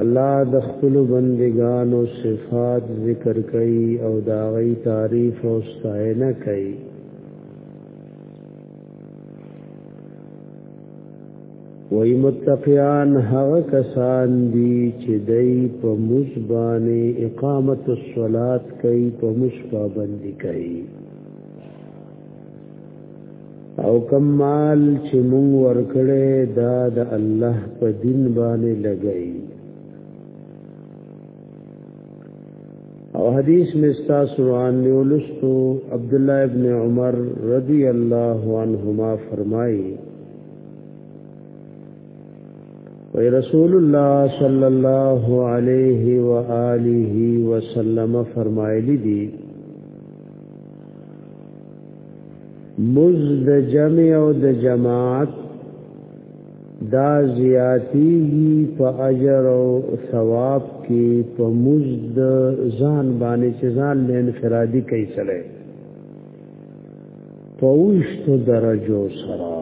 الله د خپل بندگانو صفات ذکر کوي او دا غي تعریف او ستاینه کوي وای متقیان هغه کسان دي چې دای په مصبانه اقامت الصلات کوي په مصبا باندې کوي او کم مال چې مونږ ورکړې دا د الله په دین باندې لګئی او حدیث میں استاس روان نیولستو عبداللہ ابن عمر رضی اللہ عنہما فرمائی وی رسول اللہ صلی اللہ علیہ وآلہ وسلم فرمائی لی دی مز د جمع او د جماعت دا زیاتیږي په اجر او ثواب کې په مز د ځان باندې چې ځان له انفرادي کوي سره پوښتو درجو سره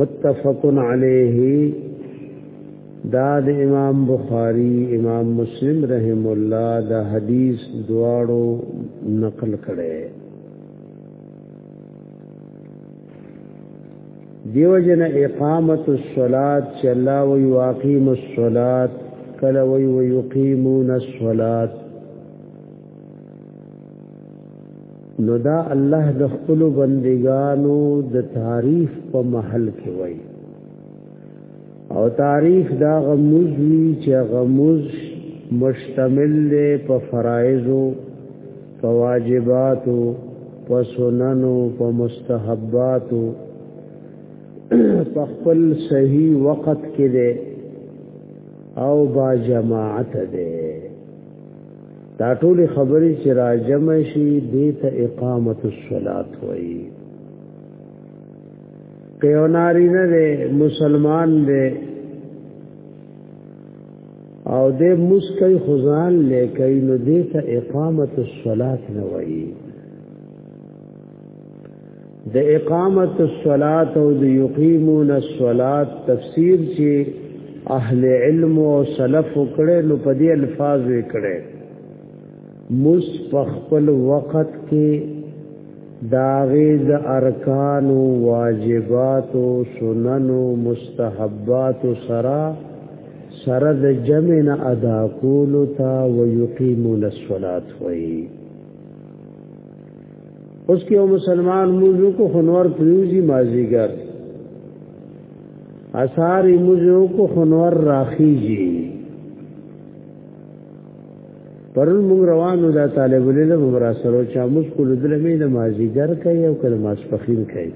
متفق علیه دا د امام بخاری امام مسلم رحم الله دا حدیث دواړو نقل کړي دیو جن اقامت الصلاة چې الله وی واقیم الصلاة کله وی ویقیمون الصلاة نو دا الله د خپل بندگانو د تعریف په محل کې وای او تعریف دا غموز وی چې غموز مشتمل دی په فرایزو په واجباتو په سننو په مستحباتو په خپل صحیح وخت کې دی او با جماعت دی دا ټول خبرې چې راجم شي د ته اقامت الصلات وایي کيو ناری نه دی مسلمان دی او د مسکی خزان لیکي نو د ته اقامت الصلات نه وایي د اقامت الصلات او د یقیمون الصلات تفسیر چې اهل علم او سلف کړه نو په دې الفاظ وکړه مس خپل وخت کې داغه د ارکان او واجبات او سنن او مستحبات سرا سره د جمع نه ادا کول تا ويقيمون الصلاه وي اوس کې مسلمان موضوع کو خنور پریوزی مازیګر اثار موضوع کو خنور راخیږي پرون موږ روانو دا طالب العلم را سره چا مشکل دلمې د مازیګر کوي او کله ماسپخین کوي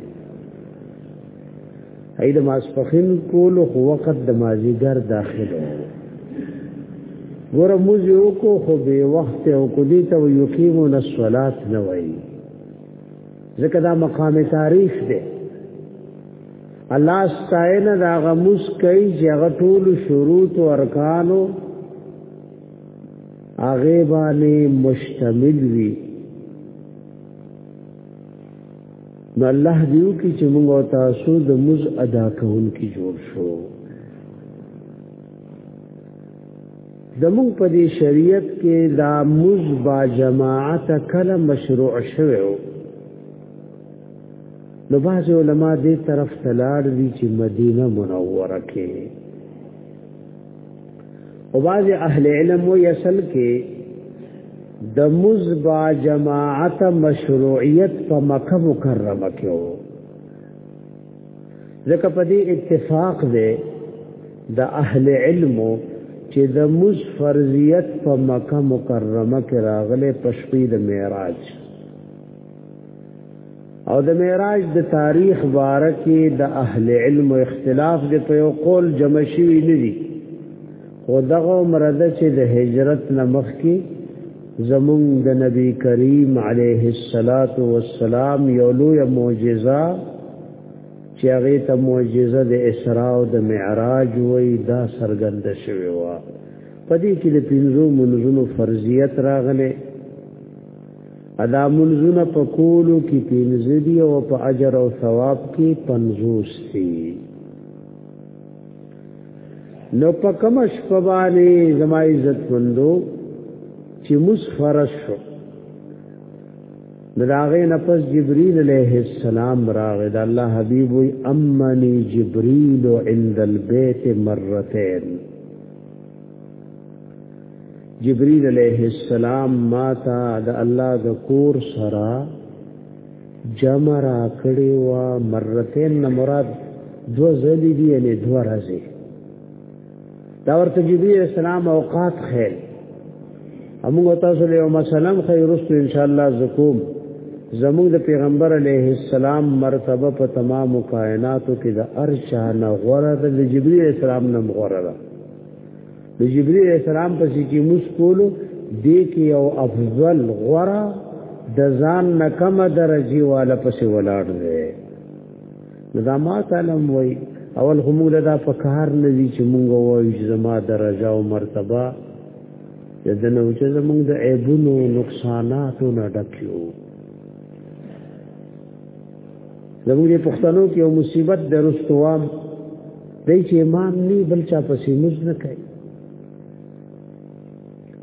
اې د ماسپخین کول خو وخت د مازیګر داخله ګور موږ یو کو خو به وخت او کو دي ته یو کیمو نسولات نه وای ځکه دا مقام تاریخ دی الله ستاینه دا غموس کوي چې هغه ټول شروط او ارکانو هغه باندې مشتمل وي نو الله دیو کی چې موږ او تاسو د مز ادا کون کی جوړ شو د موږ په دې شریعت کې دا مز با جماعت کله مشروع شوه نو باز علماء دې طرف تلاړ دي چې مدینه منوره کې او باز اهل علم و یسل کې د مزبا جماعت مشروعیت په مکه مکرمه کې وو ځکه په دې اتفاق دی د اهل علم چې د مز فرضیت په مکه مکرمه کې راغله پښپې د معراج او د معراج د تاریخ بارکه د اهل علم او اختلاف د په یو قول جمع شوی نه دي خو دغه مرده چې د هجرت نمخ کې زمون د نبی کریم علیه الصلاۃ والسلام یو لوی معجزه چې هغه ته معجزه د اسراء او د معراج وې دا سرګند شوی و پدې کې د پنځو منځونو فرضیت راغله ادا منزونه په کولو کې پینځه دی او په اجر او ثواب کې 50 دی نو په کوم شپه باندې زما عزت مندو چې مس فرش شو دراغه نفس جبريل عليه السلام راغه د الله حبيب وي امني جبريل عند البيت مرتين جبريل عليه السلام ما ته د الله د کور سره جمع را کړی و مرتين نه مراد دو ځلې دی یعنی دو راځي دا ورته جبريل السلام اوقات خیر همغه تاسو له مسلم خیرست ان شاء الله زکوم زموږ د پیغمبر علیه السلام مرتبه په تمام کائناتو کې د ارشا نه غوړه د جبرئیل السلام نه غوړه ده د جبرئیل علیہ السلام په چې موږ کولو دې کې یو افضل غره د ځان نه کم درجه والا پسې ولاړ دی دا ما تعالی وای اول هم دا په کار نه دي چې موږ وایو چې زما درجه او مرتبه د دنو چې زمونږ د عیبونو نقصاناتو نه ډکیو زموږ د پښتنو کې یو مصیبت د رستوام دی چې امام نه بل چا پسې موږ نه کوي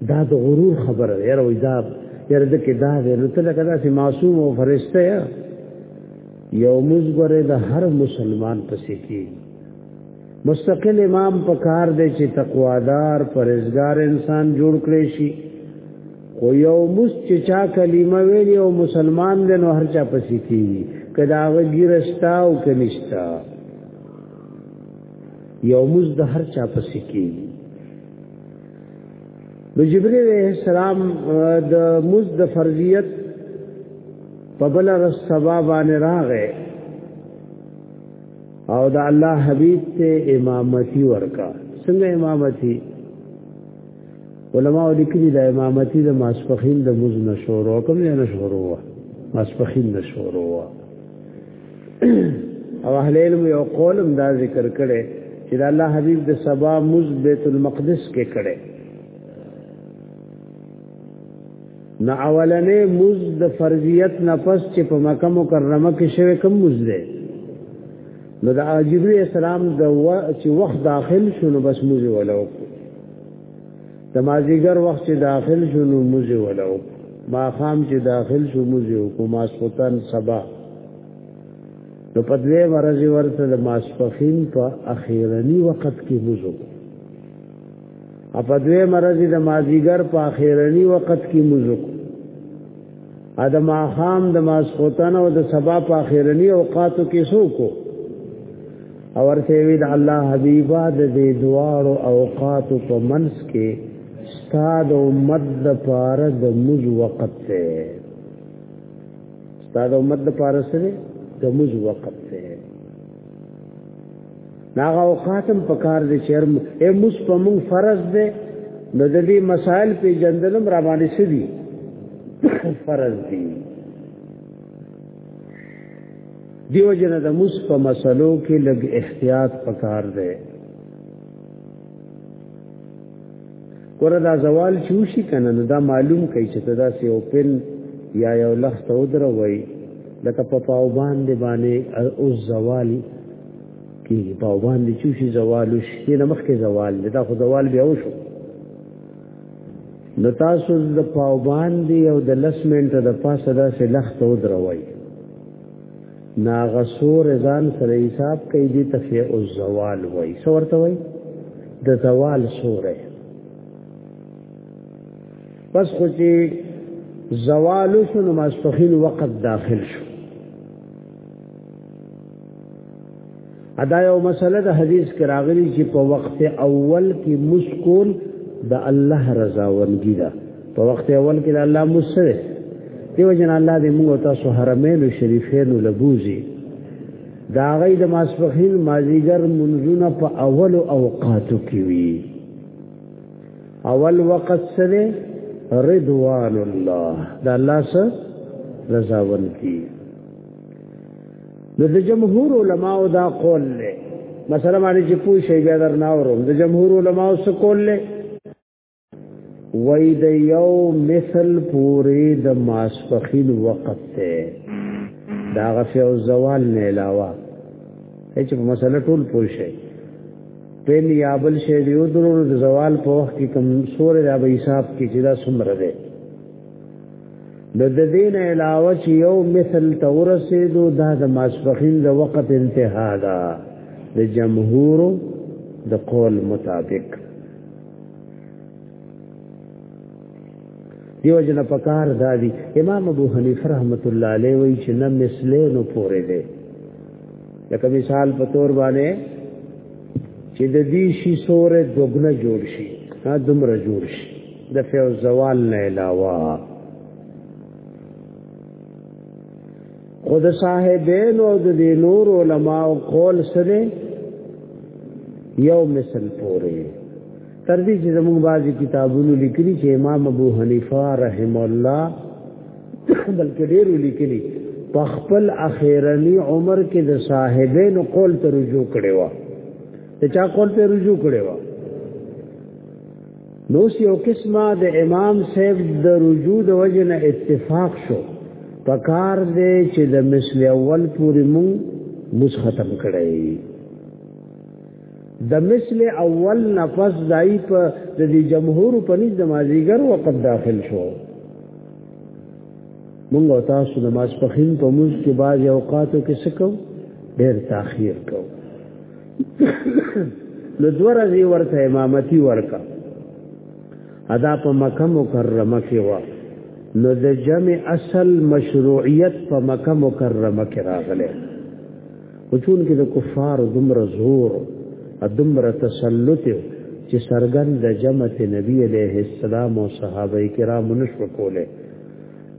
دا د غرور خبره ده یاره وای دا یاره د کې دا ده نو ته لکه داسې معصوم او فرشته یا یو موږ غره د هر مسلمان پسې کې مستقل امام پکار دی چې تقوادار پرهیزګار انسان جوړ کړي شي خو یو مس چې چا کلمه ویلی او مسلمان دی نو هر چا پسې کیږي کدا هغه ګیرستا او کنيشتا یو مس د هر چا پسې کیږي نو جبرئیل السلام د مس د فرضیت په بل رس سبا باندې راغې او د الله حبیب ته امامتی ورکا څنګه امامتی علماء لیکلي د امامتي د ماسپخین د موز نشورو کوم نه شورو ماسپخین نشورو او اهل علم یو قولم دا ذکر کړي چې د الله حبیب د سبا موز بیت المقدس کې کړي نو اولنې موز د فرضیت نفس چې په مکه مکرمه کې شوی کوم موز دی نو د اجری اسلام د و... چې وخت داخل شونه بس موز ولو د مازیګر وخت چې داخل شو نو موزه ولو ما خام چې داخل شو موزه کو ماسپوتن سبا نو په دوی ورځ ورته د ماسپخین په اخیرنی وخت کې موزه په دوی مرضی د مازیګر په اخیرنی وخت کې موزه ا د ماخام د ماسخوتن او د سبا په اخیرنی اوقاتو کې سوکو او ورته وی د الله حبیبا د دې دوار او اوقات په منس کې استاد امت د پاره د مز وقت ته استاد امت د پاره سره د مز وقت ته ناغه او خاتم په کار دي چې اے مس په مونږ فرض ده د دې مسائل په جندلم را باندې سدي فرض دي دیو جن د مس په مسلو کې لګ احتیاط پکار ده ګوره دا زوال چې وشي که نه نو دا معلوم کوي چې ته داسې یو پن یا یو لخت ته ودروئ لکه په پاو باندې باندې اوس زوال کېږي پاو باندې چې شي زوال وشي دې نه مخکې زوال دی دا خو زوال بیا وشو نو تاسو د پاو باندې او د لس منټه د پاسه داسې لخت ودروئ ناغه سور ځان سره حساب کوي دي تفیع الزوال وای سورته وای د زوال سوره پس خو چې زوال شو نو ماسپخین وقت داخل شو ادا یو مسله د حدیث کې راغلی چې په وخت اول کې مسکول د الله رضا ونګی ده په وخت اول کې د الله مسره دیو جن الله دې موږ تاسو حرمین شریفین لبوزي دا غي د ماسپخین مازیګر منځونه په اول اوقاتو کې وی اول وقت سره رضوان الله دا الله سره رضا ونګی نو د جمهور علماو دا قول له مثلا باندې چې پوه شي بیا در نه وروم د جمهور علماو څه قول له وای د یو مثل پوری د ماسپخین وخت ته دا غفی او زوال نه علاوه هیڅ مسله ټول پوه شي په نیابل شي دیو درو د زوال په وخت کې کم سور را به حساب کې چې دا سمره ده د د دین علاوه چې یو مثل ته ورسېدو دا د ماسپخین د وخت انتها ده د جمهور د قول مطابق دیو جن پکار دادی امام ابو حنیفه رحمت الله علیه وی چې نه مثله نو پورې ده لکه مثال په تور باندې چې د دې شي سورې دوګنه جوړ شي ها دومره جوړ شي د فیوز زوال نه علاوه خود صاحبین او د نور علماء قول سره یو مثل پوره تر دې چې زموږ بعضي کتابونو لیکلي چې امام ابو حنیفه رحم الله بلکې ډېر لیکلي په خپل اخیرنی عمر کې د صاحبین قول ته رجوع کړي و ته چا قول ته رجوع کړي و نو یو قسمه د امام صاحب د رجوع د وجه نه اتفاق شو پکار دی چې د مثل اول پورې مون مز ختم کړی د مثل اول نفس دای په د دې جمهور په نس د مازیګر وقت داخل شو مونږ او تاسو د ماسپخین په موږ کې بعض اوقاتو کې سکو ډېر تاخير کو نو دوه ورځې ورته امامتي ورکا ادا په مکه مکرمه کې و نو د جمع اصل مشروعیت په مکه مکرمه کې راغله او چون کې د کفار دومره زور دومره تسلط چې سرګن د جمع ته نبی عليه السلام او صحابه کرام نشو کوله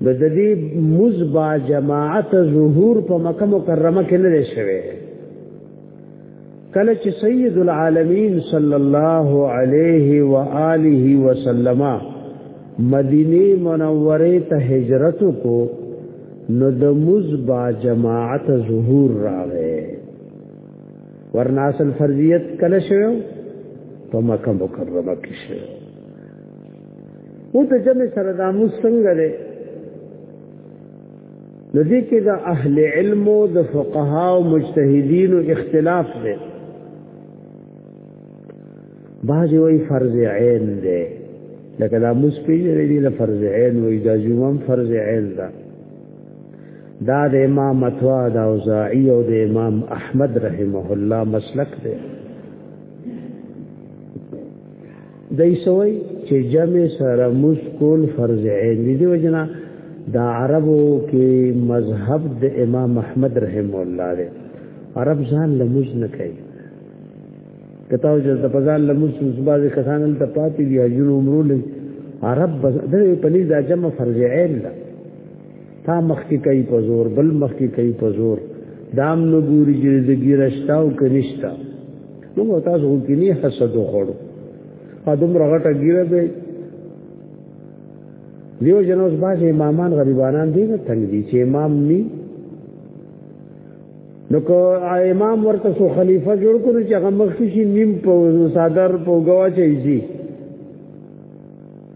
د دې مزبا جماعت ظهور په مکه مکرمه کې نه شوه کله چې سید العالمین صلی الله علیه و آله وسلم مدینه منوره ته هجرت کو نو د مزبا جماعت ظهور راغې ورناسل فرضیت کله شو په مکه مکرمه کې شو او د جمع سره د موږ څنګه د دې کې د اهل علم او د فقها او مجتهدین اختلاف دی بعضی وی فرض عین دی لکه دا مسپیج دی له فرض عین وی دا جمعه فرض عین ده دا د امام متوا دا اوزاعی او د امام احمد رحمه الله مسلک دی دای سوی چې جمع سره موس کول فرض عین دی دیو جنا دا عربو کې مذهب د امام احمد رحم الله دی عرب ځان لمز نه کوي کتاو چې د پزان لمز صبح کسان ته پاتې دی اجر عمرو لې عرب د پني دا جمع فرض عین ده تا مخ کې کوي په زور بل مخ کې کوي په زور دام نو ګوري چې د ګیرشتاو کنيشتا نو تاسو هم کینی حسد وخړو ادم رغټه ګیره به دیو جنوس باز امامان غریبانان دی نه تنگ دي چې امام ني نو کو امام ورته سو خلیفہ جوړ کړو چې هغه مخکې شي نیم په صدر په گوا چي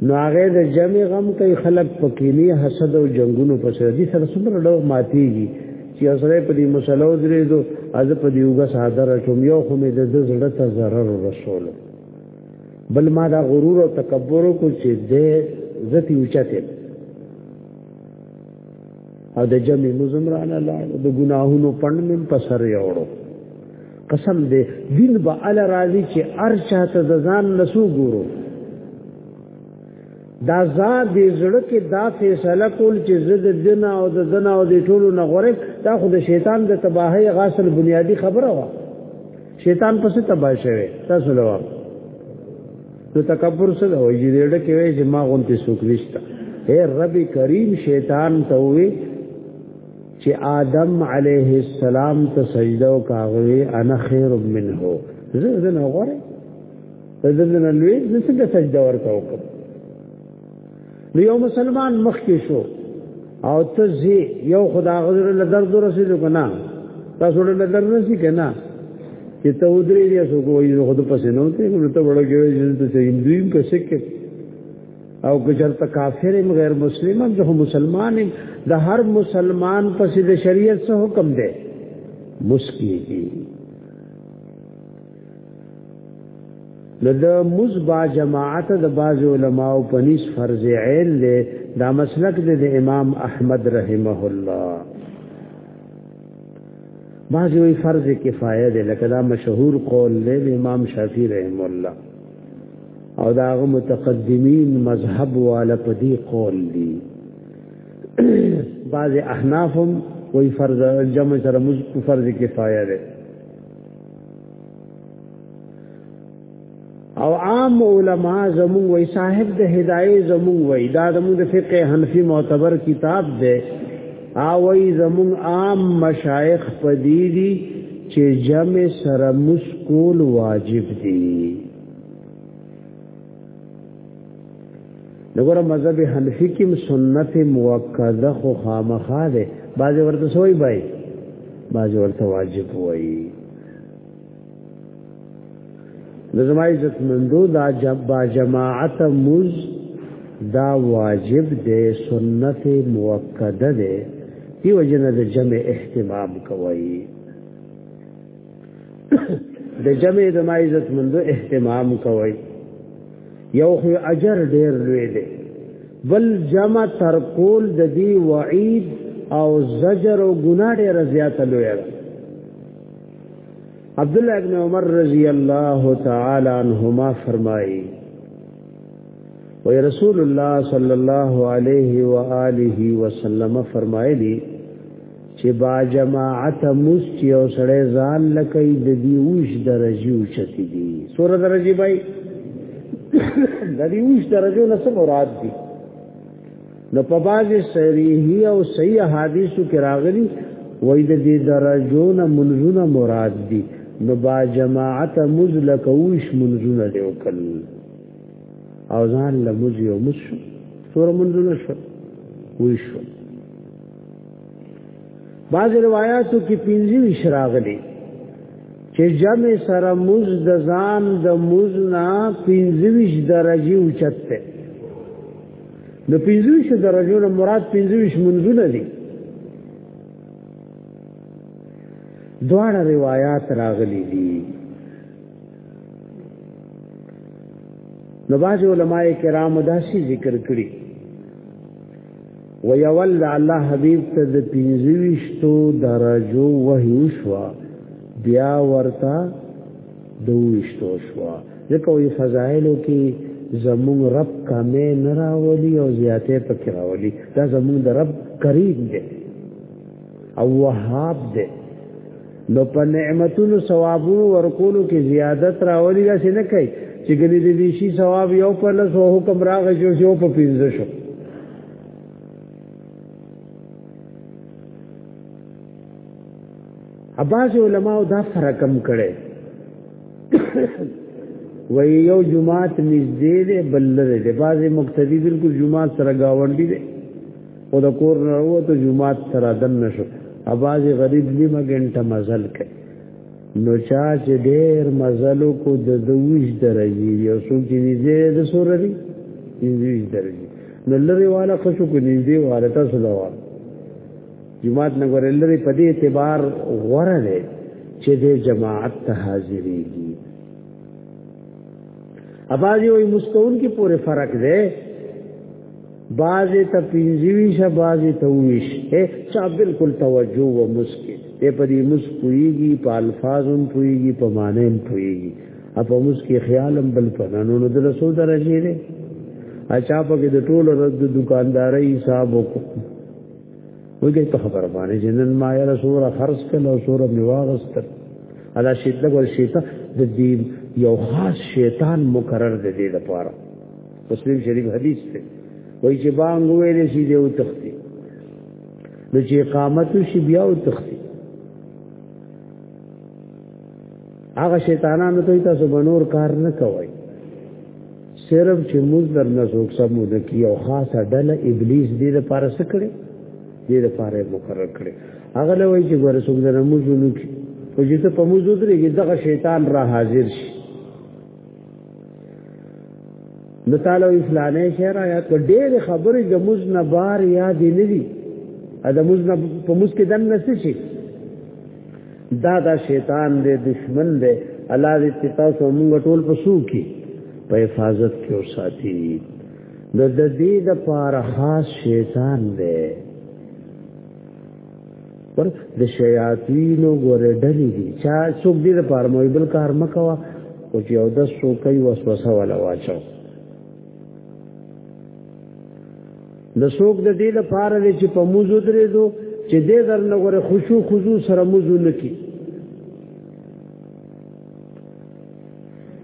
نو هغه د جمع غم کوي خلق پکینی حسد او جنگونو په سر دي سره څومره ډول ماتيږي چې سره په دې مسلو درې دو از په دې وګه ساده راټوم یو خو مې د زړه ته zarar رسول بل ما دا غرور او تکبر کو چې دې زتی اوچته او د جمع مزم رانه لاړ د ګناهونو پند مم په سر یوړو قسم دې دین به ال راضی چې ار چاته د ځان نسو ګورو دا زاد دې زړه کې دا فیصله کول چې زد دنا او د دنا او د ټولو نه غره دا خو د شیطان د تباہی غاصل بنیادی خبره وه شیطان پس تبا شوی تاسو لوا نو تکبر څه دی وایي دې ډکه وایي چې ما غونته سوک نشتا اے رب کریم شیطان ته وی چې آدم علیه السلام ته سجده وکاوي انا خیر منه زه زه نه غواړم زه زه نه لوی زه څنګه سجده ورته وکم نو یو مسلمان مخ کې شو او ته زی یو خدا غزر له درد رسیدو کنه تاسو له درد رسیدو کنه چې ته ودرې دې سو کوی نو خود پسې نو ته نو ته وړو کې چې ته هندویم کې سکھ او که چرته کافر هم غیر مسلم هم زه مسلمان هم د هر مسلمان پسې د شریعت څخه حکم دی مسکی کی نو د مزبا جماعت د باز علماء په نس فرض عین دی دا مسلک دی د امام احمد رحمه الله باز وی فرض کفایه دی لکه دا مشهور قول دی د امام شافعی رحمه الله او دا غو متقدمین مذهب والا په دی قول دی باز احنافم وی فرض جمع سره مز فرض کفایه دی او عام علما زمون وای صاحب د هدايه زمون وای دا زمون د فقه حنفي معتبر کتاب دی او وای زمون عام مشایخ پدی دي چې جمع سره مسکول واجب دي دغه مذهب حنفي کې سنت موکده خو خامخا ده باز ورته سوې بای باز ورته واجب وایي د زما عزت مندو دا جب با جماعت مز دا واجب دے سنت موقده دے دیو جنہ د جمع احتمام کوئی د جمع د ما عزت مندو اهتمام کوي یو خو اجر ډیر لوی دی بل جمع تر کول د دی وعید او زجر او ګناه ډیر زیات لوی دی عبد الله ابن عمر رضی الله تعالی عنهما فرمایي و رسول الله صلی الله علیه و آله وسلم فرمایلی چې با جماعت مستی او سړی ځان لکه د دې اوش درجه اوچتي دي سوره درجه بای د دې اوش درجه نه څه مراد دي نو په بازي صریحي او صحیح حدیثو کې راغلي وای د دې درجو نه منځونه مراد دي نو با جماعت مزلک اوش منځونه دی وکړ او ځان لمزي او مسو سوره منځونه شو وښو بعض روایاتو کې پنځه ویش راغلي چې جمع سره موز د ځان د موز نه پنځه ویش درجه اوچته د پنځه ویش درجه نه مراد پنځه ویش منځونه دي دواړه روایت راغلي دي نو باج علماء کرام داسي ذکر کړی ويول الله حبيب ته د پنځويشتو درجو وحي شوا بیا ورته دويشتو شوا ځکه وي فضایلو کې زمون رب کمه نه راولي او زیاته پکې راولي دا زمون د رب کریم دی او وهاب دی نو په نعمتونو ثوابونو ورکولو کې زیادت راوړي دا څه نه کوي چې ګنې دې دې شي ثواب یو په لس او حکم راغی چې یو په پنځه شو اباظ علماء دا فرق کم کړي وی یو جماعت نږدې ده بل لري ده بعضې مقتدی بالکل جماعت سره گاونډي ده خو د کور نه وته جمعات سره دن نشو اواز غریب نیمه ګنټه مزل کوي نو چا چې ډېر مزل کو د دویش درجه یو څو کې نږدې د سورري نږدې درجه نو لری والا خوشو کو نږدې والا تاسو دا وایي جمعات نه غره لري په دې اعتبار غره ده چې د جماعت ته حاضرېږي اباځي وي مستون کې پوره فرق ده بازه ته پنځوي شه بازه ته ویش اے چا بالکل توجه و مسکه اے په دې مس پويږي په الفاظم پويږي په معنیم پويږي اپا مس کې خیالم بل پنانو نو د رسول درجه دی اچا په کې د ټولو رد دکانداري حساب وکړو وګي په خبر باندې جنن ما یا رسول خرص کله او سور میواغست ادا شیطان ګل شیطان د دې یو خاص شیطان مقرر دی د لپاره مسلم شریف حدیث ته وای چې بانګ ویلې شي دی او تختی نو چې اقامت شي بیا او تختی هغه شیطانانو ته تاسو بنور کار نه کوي صرف چې موږ در نه څوک سم نه کی او خاصه ډله ابلیس دې لپاره سکړي دې لپاره مقرر کړي هغه لوي چې ګوره څوک نه موږ نو کی او چې ته په موږ درېږي دغه شیطان را حاضر شي د تعالی اسلامي شعر آیات په ډېر خبرې د مزنه بار یاد نه دي ا د مزنه په مز کې دن نسی شي دا دا شیطان دې دشمن دې الله دې تاسو موږ ټول په سو کې په حفاظت کې او ساتي د دې د پاره خاص شیطان دې پر د شیاطین غره ډلې دي چا څوک دې لپاره مو بل کار مکوا او چې او د سو کوي وسوسه ولا واچو د سوک د دې لپاره چې په موزو درې دو چې دې در نه غره خشوع خضوع سره موزو نکي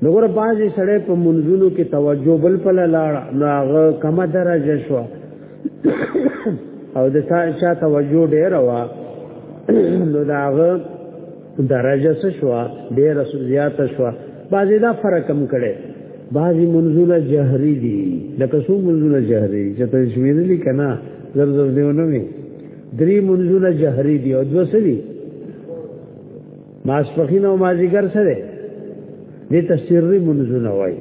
نګور بازي سړې په منځونو کې توجه بل په لاړ ناغه کمه درجه شو او د شا توجه ډېر وا نو داغه درجه څه شو ډېر زیات شو بازي دا فرق کم کړي بازي منځونه جهري دي لکه څو منځونه جهري چې ته شویلې کنا زر زر دیونه وي درې منځونه جهري دي او دوسري ماسپخین او مازیګر سره دې ته سری منځونه وای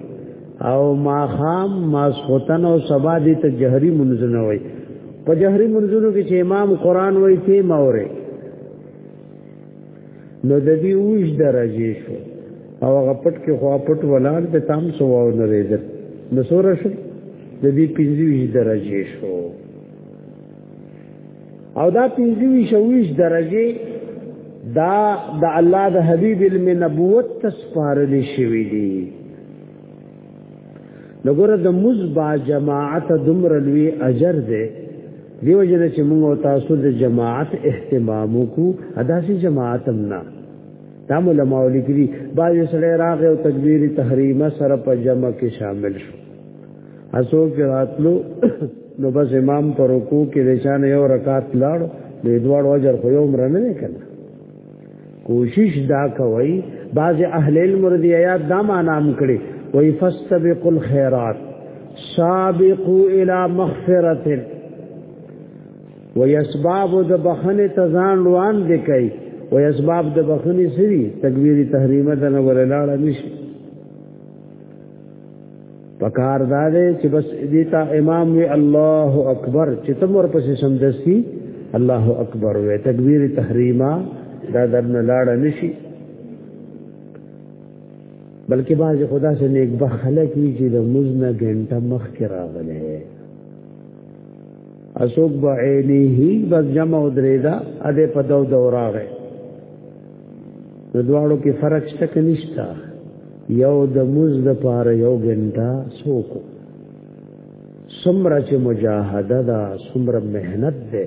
او ماخام ماسختن او سبا دې ته جهري منځونه وای په جهري منځونو کې چې امام قران وای ته موره نو د دې اوج درجه شو او هغه پټ کې خو پټ ولاړ د تام سو او نه رېدل نو سور شو د دې 25 درجه شو او دا پنځه ویش او ویش درجه دا د الله د حبیب علم نبوت تسپارل شوی دی لګوره د مزبا جماعت دمر لوی اجر دی دیو جن چې موږ تاسو د جماعت اهتمام وکړو ادا سي جماعت نه دا علماء لیکلي باج سره راغ او تکبیر تحریمه سره په جمع کې شامل شو اسو کې راتلو نو بس امام پر رکوع کې د شان یو رکعت لاړ د دوړ اجر خو یو مرنه نه کړ کوشش دا کوي بعض اهل علم رضی آیات دا معنا هم کړي وای فاستبقوا الخيرات سابقوا الى مغفرة ويسباب د بخنه تزان روان دي کوي و اسباب د بخنی سری تکبیری تحریمه د نه ورلاړه نشي پکار دا دی چې بس دې تا امام وی الله اکبر چې تم ورپسې سمدسي الله اکبر وی تکبیر تحریما دا درنه لاړ نشي بلکې باز خدا سے نیک بخله کی چې د مزنه غنټه مخ کې راغله اسوک با عینه بس جمع درېدا ا دې په دو دوراغه د دواړو کې فرق شته کنيشته یو د موز د پاره یو غنټه څوک سمره چې مجاهده دا سمره مهنت ده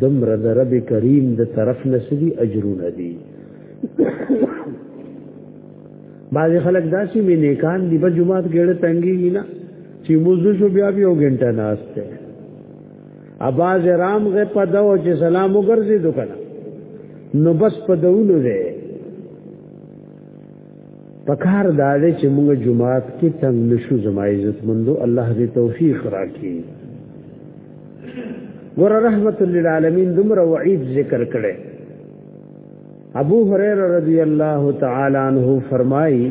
دمر د رب کریم د طرف نسلی اجرونه دي بعض خلک داسې مې نیکان دی په جمعات ګړه تنګي نه چې موزو شو بیا بیا یو غنټه ناشته اباز رام غه په دو چې سلام وګرځي دکنه نو بس په دونو ده پکار دا دی چې موږ جمعات کې تنگ نشو زما عزت مندو الله دې توفیق راکړي ګور رحمت للعالمین دمر وعید ذکر کړي ابو هريره رضی الله تعالی عنہ فرمایي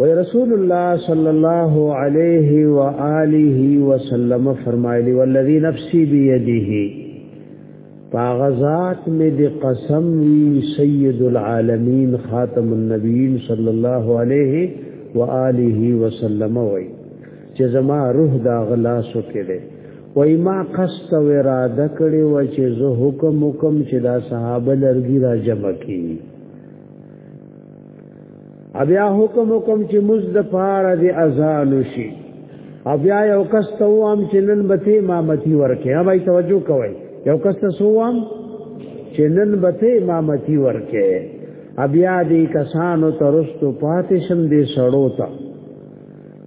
وی رسول الله صلی الله علیه و آله وسلم فرمایلی والذی نفسی بیده پاغزات می دی قسم وی سید العالمین خاتم النبیین صلی الله علیه و آله وسلم وی چې زما روح دا غلا سو کړي وای ما قصد و اراده کړي و چې زه حکم حکم چې دا صحابه لرګي را جمع کړي بیا حکم حکم چې مز د پاره د اذان شي بیا یو کس ته وام چې نن به ته امامتي ورکې ها بھائی توجه کوی یو کس ته سوام چې نن به ته امامتي ورکې بیا دې کسانو ترستو پاتې شم دې سړو ته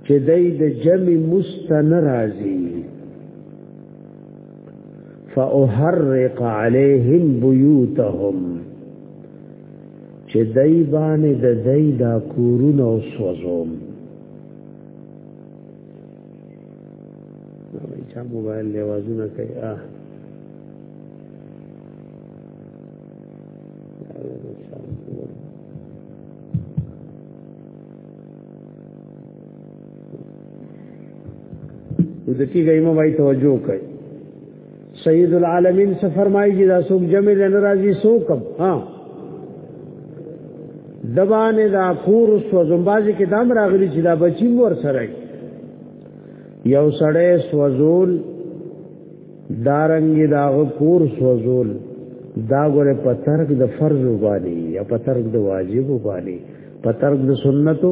چې دای د جمع مستن راضي فاحرق عليهم بيوتهم چې دای باندې د دای دا کورونه او سوزوم چا موبایل لوازونه کوي اه د کی غیمه وای توجه کوي سید العالمین سے فرمائی جی دا سوک جمع لے نرازی سوکم ہاں دبان دا کور سوزم بازی کې دام راغلی چې دا بچی مور سره یو سړی سوزول دارنګ دا کور سوزول دا ګوره په ترک د فرض وبالي یا په ترک د واجب وبالي په ترک د سنتو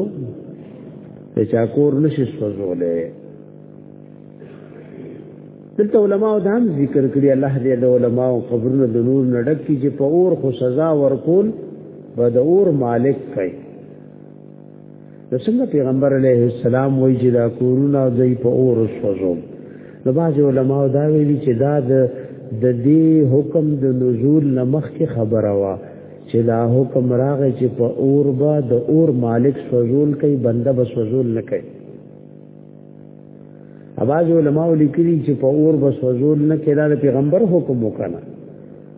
چې چا کور نشي سوزولې دلته علما او دام ذکر کړی الله دې د علما او قبرونو د نور نډک کی چې په اور خو سزا ورکول به د اور مالک کوي د څنګه پیغمبر علیه السلام وایي چې دا کورونه د په اور سوزو د باج علما دا ویلي چې دا د د دې حکم د نزول نمخ کې خبره وا چې دا حکم راغی چې په اور با د اور مالک سوزول کوي بنده به سوزول نه کوي اواز علماء لیکلي چې په اور بس حضور نه کېدا د پیغمبر حکم وکړه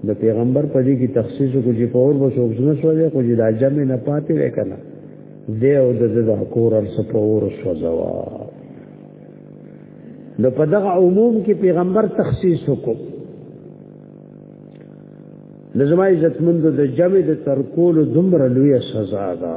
د پیغمبر په دې کې تخصیص کو چې په اور بس وګزنه سوځي خو چې د اجم نه پاتې وکړه دی او د د کور ارس په اور سوځوا نو په دغه عموم کې پیغمبر تخصیص وکړ لزما عزتمند د جمع د ترکول دومره لوی سزا ده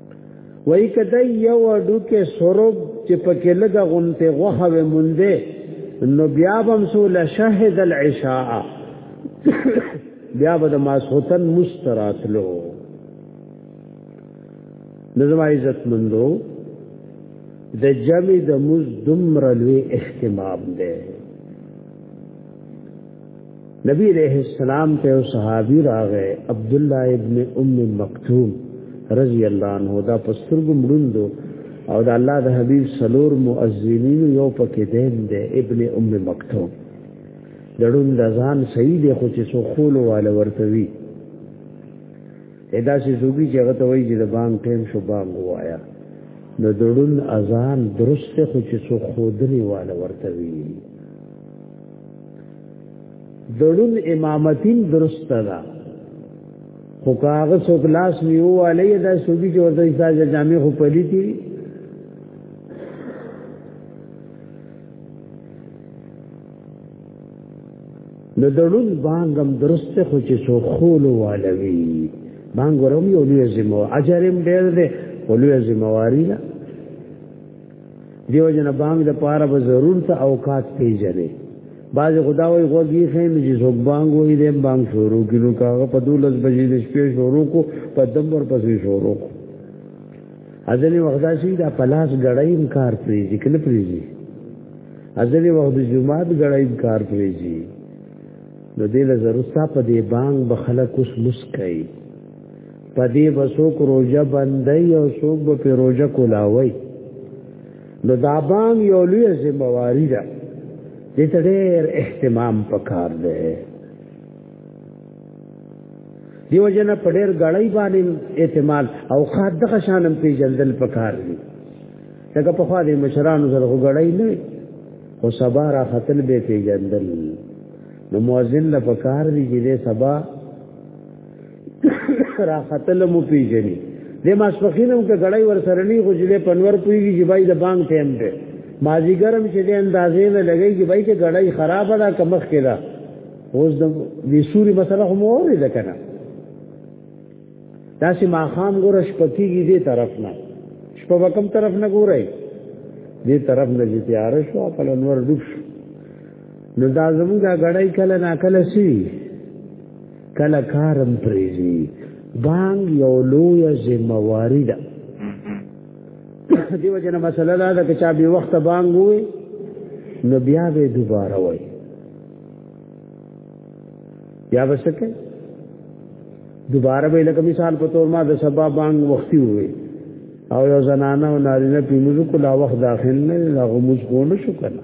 وای کده یو اډو کې سورب چې پکې لګه غونته غوخه و مونده نو بیا بم سو لشهد العشاء بیا به د ماسوتن مستراتلو نظم عزت مندو د جمع د مز دمر لوی اهتمام ده نبی علیہ السلام ته یو صحابي راغی عبد الله ابن ام مکتوم رضی الله عنه دا پسترګو مړوندو او دا الله د حبیب سلور مؤذنین یو پکې دین دی ابن ام مکتوم دړون د ځان صحیح دی خو چې سو خول والا ورتوي ادا چې زوګي چې هغه ته وایي چې د بام ټیم شو بام وایا د دړون اذان درسته خو چې سو خودنی والا ورتوي دړون امامتین درست ده خو کاغه سو کلاس نیو علی دا سودی چې ورته ساز جامع خو پلی تی د دړون بانګم درست خو چې سو خولو والوی بانګ ورم یو لوی زمو اجرم ډیر ده ولوی زمواري ده دیو جن بانګ د پاره به ضرور ته اوقات پیژنې باز خداوي غوږی خیم چې زوګ بانګ وې دې بانګ شروع کینو کاغه په 12 بجې د شپې شروع کو په دمبر پسې شروع کو ازلی وخت شي دا پلاس غړای انکار پری دي کله پری دي ازلی وخت د جمعه غړای انکار پری دي نو دې له ضرورت په دې بانګ بخله کوس مسکای په دې بسوک روزه بندي او څوک به په روزه کولاوي نو دا بام یو لوی ذمہواری ده دې ته ډېر اهتمام پکار دی دیو جن په ډېر غړی باندې اعتماد او خاص دغه شانم پیژندل پکار دی دغه په خوا دې مشرانو سره غړی نه او سبا را خپل به پیژندل نو مؤذن لپاره دی چې سبا را خطل مو پیجنی د ماسپخینم که غړای ور سره نه غجله پنور پویږي چې بای د بانګ ټیم دی مازی ګرم چې د اندازې نه لګی چې بای ته غړای خراب ده کمخ کړه اوس د دې سوري مسله هم اوري ده کنه داسې ما خام ګور شپکیږي دې طرف نه شپه وکم طرف نه ګورای دې طرف نه چې تیار شو خپل نور ډوب شو نو دا زمونږه غړای کله نا کله سی کله کارم پریزي بانګ یو لوی ذمہواری ده دیو جن مسله دا ده چې چا به وخت بانګ وي نو بیا به دوباره وای بیا وسکه دوباره به لکه مثال په تور ما د سبا بانګ وختي وي او یو زنانه او نارینه په موږ کو لا وخت داخل نه لا غموز کو نه شو کنه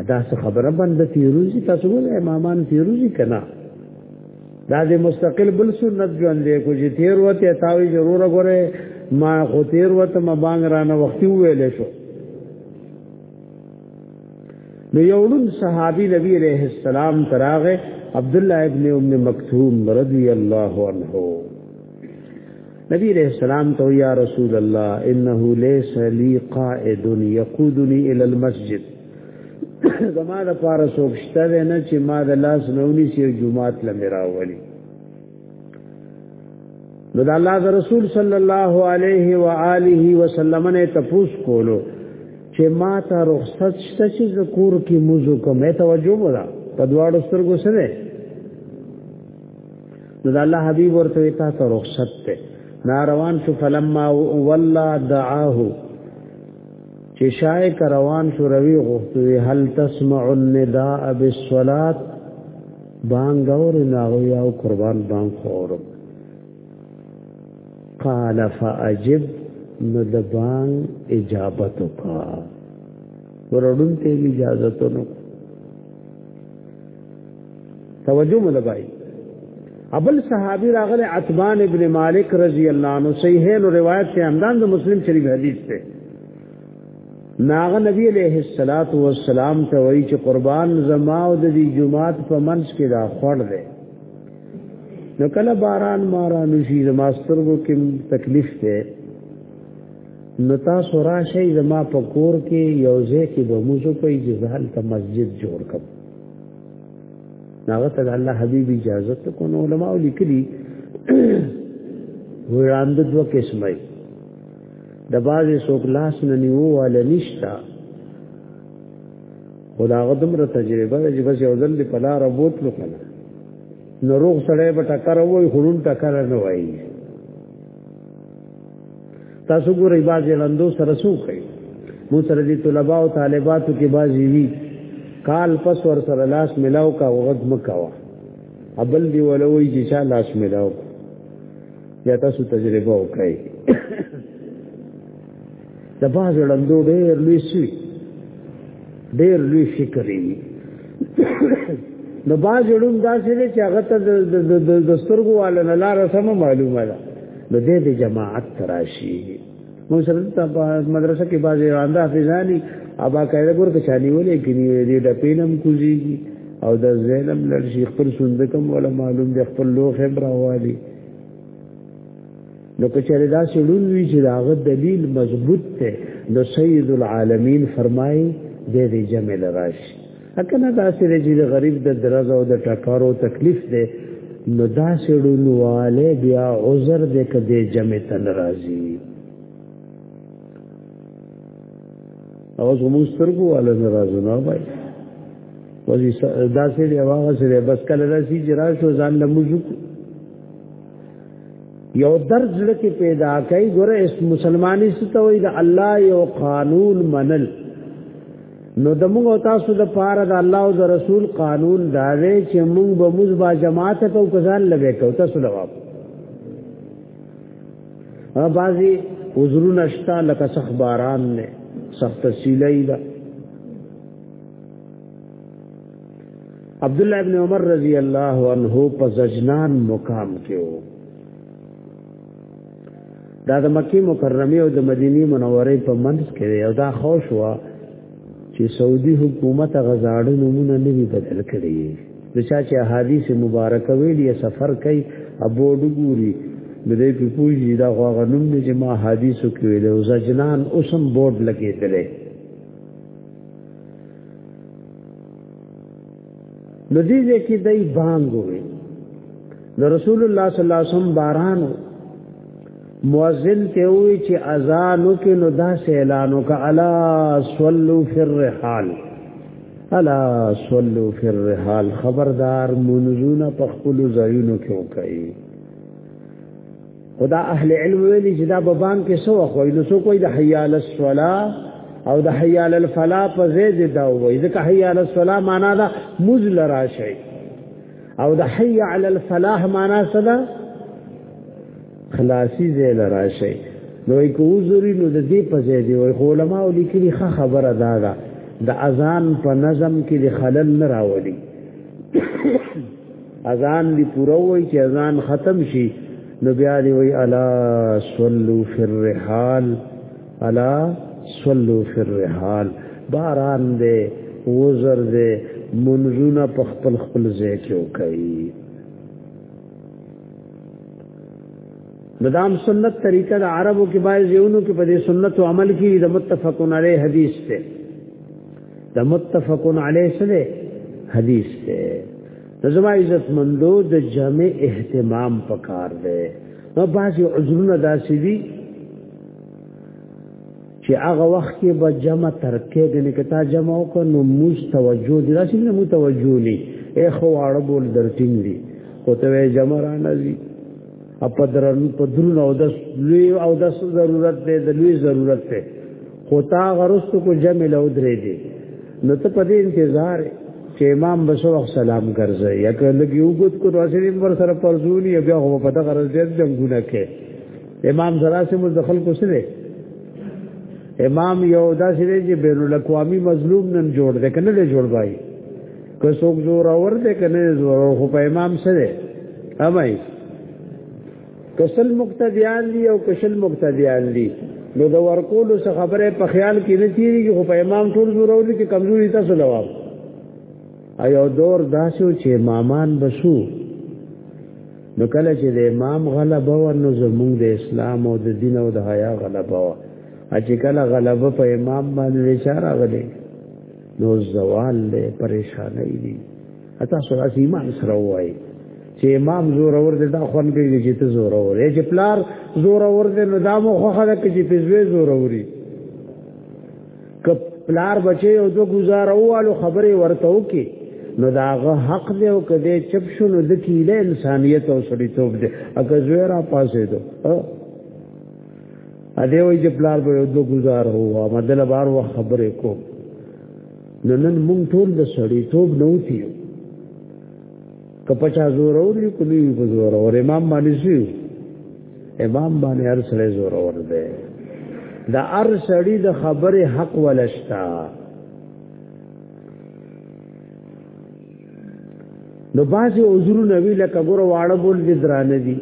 ادا څه خبره باندې پیروزی تاسو ول امامان پیروزی کنا دا دې مستقل بل سنت ژوندې کو چې تیر وته تاوی ضرور غره ما خو تیر وته ما بانګ رانه وختي ویلې شو نو یوړن صحابي نبی عليه السلام تراغه عبد الله ابن ام مکتوم رضی الله عنه نبی علیہ السلام تو یا رسول الله انه ليس لي قائد يقودني الى المسجد زما د پاره سوچته نه چې ما د لاس نونی سی جمعات لمراولي نو د الله رسول صلی الله علیه و آله وسلم نه تپوس کولو چې ما ته رخصت شته چې ذکر کې موضوع کومه توجه ولا په دواړو سترګو سره نو د الله حبيب ورته تا ته رخصت ته ناروان شو فلما والله دعاه چې شای روان شو روي غوښتو هل تسمع النداء بالصلاه بانګ اور ناغو یا قربان بانګ خورو قال فاجب نو د بانګ اجابت وکا ورډون ته اجازه ته نو توجه ملبای ابل صحابي راغله عتبان ابن مالک رضی الله عنه صحیحین روایت ته همدان د مسلم شریف حدیث ته ناغه نبی علیہ الصلات والسلام ته وایي چې قربان زما او د دې جمعات په منځ کې دا خړ دی نو کله باران ماران شي زما سترګو کې تکلیف دی نو تاسو راشئ زما په کور کې یو ځای کې به موږ په اجازه ته مسجد جوړ کړم ناغه ته الله حبيب اجازه ته کو علماء لیکلي وړاند دوه قسمه د بازي څوک لاس نه نیو ول نشتا خدا غدمره تجربه چې بس یو ځل په لار بوت لو کنه نو روغ سړی به ټکر وای خورون ټکر نه وای تاسو ګورئ باز لندو سره سوخی مو سره دي طلباء او طالباتو کې بازي وی کال پس ور سره لاس ملاو کا وغد مکوا ابل دی ولوي چې شا لاس ملاو یا تاسو تجربه وکړئ د باز لندو ډېر لوی سوی ډېر لوی فکر یې نو باز علوم داسې دي چې هغه ته د سترګو والو نه لار سم معلومه ده د دې د جماعت تراشي موږ سره ته مدرسه کې باز راند حافظانی ابا کایره ګور کې چالي ولې کې دې د پینم کوزي او د زینم لړ شي خپل سندکم ولا معلوم دي خپل لوخ برا والي نو کچره دا سړون وی چې داغه دلیل مضبوط ته نو سید العالمین فرمای دې دې جمع لراش اکنه دا سره چې غریب د درز او د ټکارو تکلیف ده نو دا سړون والے بیا عذر دې کده جمع تن راضی او زموږ سترګو والے ناراضه نه وای وځي دا سره واغه سره بس کله راشي جراش او ځان لمزو یو درد زړه کې پیدا کوي ګوره اس مسلمانې ستوي د الله یو قانون منل نو د موږ او تاسو د پاره د الله او د رسول قانون دا دی چې موږ به موږ با جماعت ته او کسان لګې کو تاسو جواب ا بازي عذرونه شتا لکه سخ باران نه سخت سیلای دا عبد الله ابن عمر رضی الله عنه په زجنان مقام کې وو دا د مکی مکرمه او د مدینی منورې په منځ کې او دا خوش وا چې سعودي حکومت غزاړو نمونه نه وی بدل کړی د چا چې احادیث مبارکه ویلې سفر کوي ابو ډګوري د دې په پوجي دا غوغنوم چې ما حدیثو کې ویل او زجنان اوسم بورډ لګېدلې نو دې ځکه دای بانګ وې نو رسول الله صلی الله علیه وسلم باران مؤذن ته وی چې اذان وکي نو دا اعلان وک الا صلو فی الرحال الا صلو فی الرحال خبردار منزونه په خپل ځایونو کې وکړي خدا اهل علم ویلي چې دا ببان کې سو خو نو سو کوئی د حیال الصلاه او د حیال الفلا په زید دا وای ځکه حیال الصلاه معنا دا مزل راشي او د حی علی الفلاح معنا څه ده خلاصي زیل راشي نو کو زوري نو د دې په زید وای خو علماء لیکلي ښه خبره ده دا د اذان په نظم کې د خلل نه راولي اذان دی پوره وای چې اذان ختم شي نو بیا دی وای الا صلو فی الرحال الا صلو فی الرحال باران دی وزر دی منزونه په خپل خپل ځای کې وکړي دام سنت طریقہ دا عربو کې باعث یونو کې په دې سنت او عمل کې د متفقون علی حدیث ته د متفقن علی سره حدیث ته زما عزت مندو د جمع اهتمام پکار دی نو بعضی عذرونه داسې دي چې هغه وخت کې به جمع ترکې د نکتا جمع او کو نو موږ توجه دي راشي نه مو توجه نه اے خو اړه بول درټینګ دي او ته جمع را نه دي په درن په درن او د لوی او د ضرورت دی د لوی ضرورت دی خو تا غرست کو جمع له درې دي نو ته په دې انتظار چې امام بس وخت سلام ګرځي یا که لګي وګت کو راځي نمبر سره پرځونی بیا هو په دغه غرض دې جنگونه کې امام زرا سي مدخل کو سره امام یو داسې دی چې بین الاقوامی مظلوم نن جوړ دی کنه دی جوړ بای که څوک زور اور دی کنه زور خو په امام سره امای کسل مقتدیان دی او کسل مقتدیان دی نو د ورکول څه خبره په خیال کې نه تیریږي خو په امام ټول زورول کې کمزوري تاسو لواب ایو دور داسو چې امامان بسو نو کله چې د امام غلبه و نو زمونږ د اسلام او د دین او د حیا غلبه و چې کله غلبه په امام باندې اشاره غلې نو زوال له پریشانې دي اته سره ایمان سره وای چې امام زور اور دې دا خون کوي چې ته زور اور یې چې پلار زور اور دې نو دا مو خو خلک چې پزوي زور اوري کپ پلار بچي او دو گزار اوالو خبره ورته وکي نو داغه حق دی او کده چپ شو نو د کیله انسانیت او سړی توپ دی اګه زویرا پاسې دو ا دې وای چې پلار به دو گزار هوا مدل بار و خبره کوم نو نن مونږ ټول د سړی توب نه وتیو که پچا زور اوري کو نه په زور اور امام باندې شي امام باندې هر سړی زور اور دی دا هر سړی د خبره حق ولشتا نو باز عذر نبی لکه ګور واړه بول دي درانه دي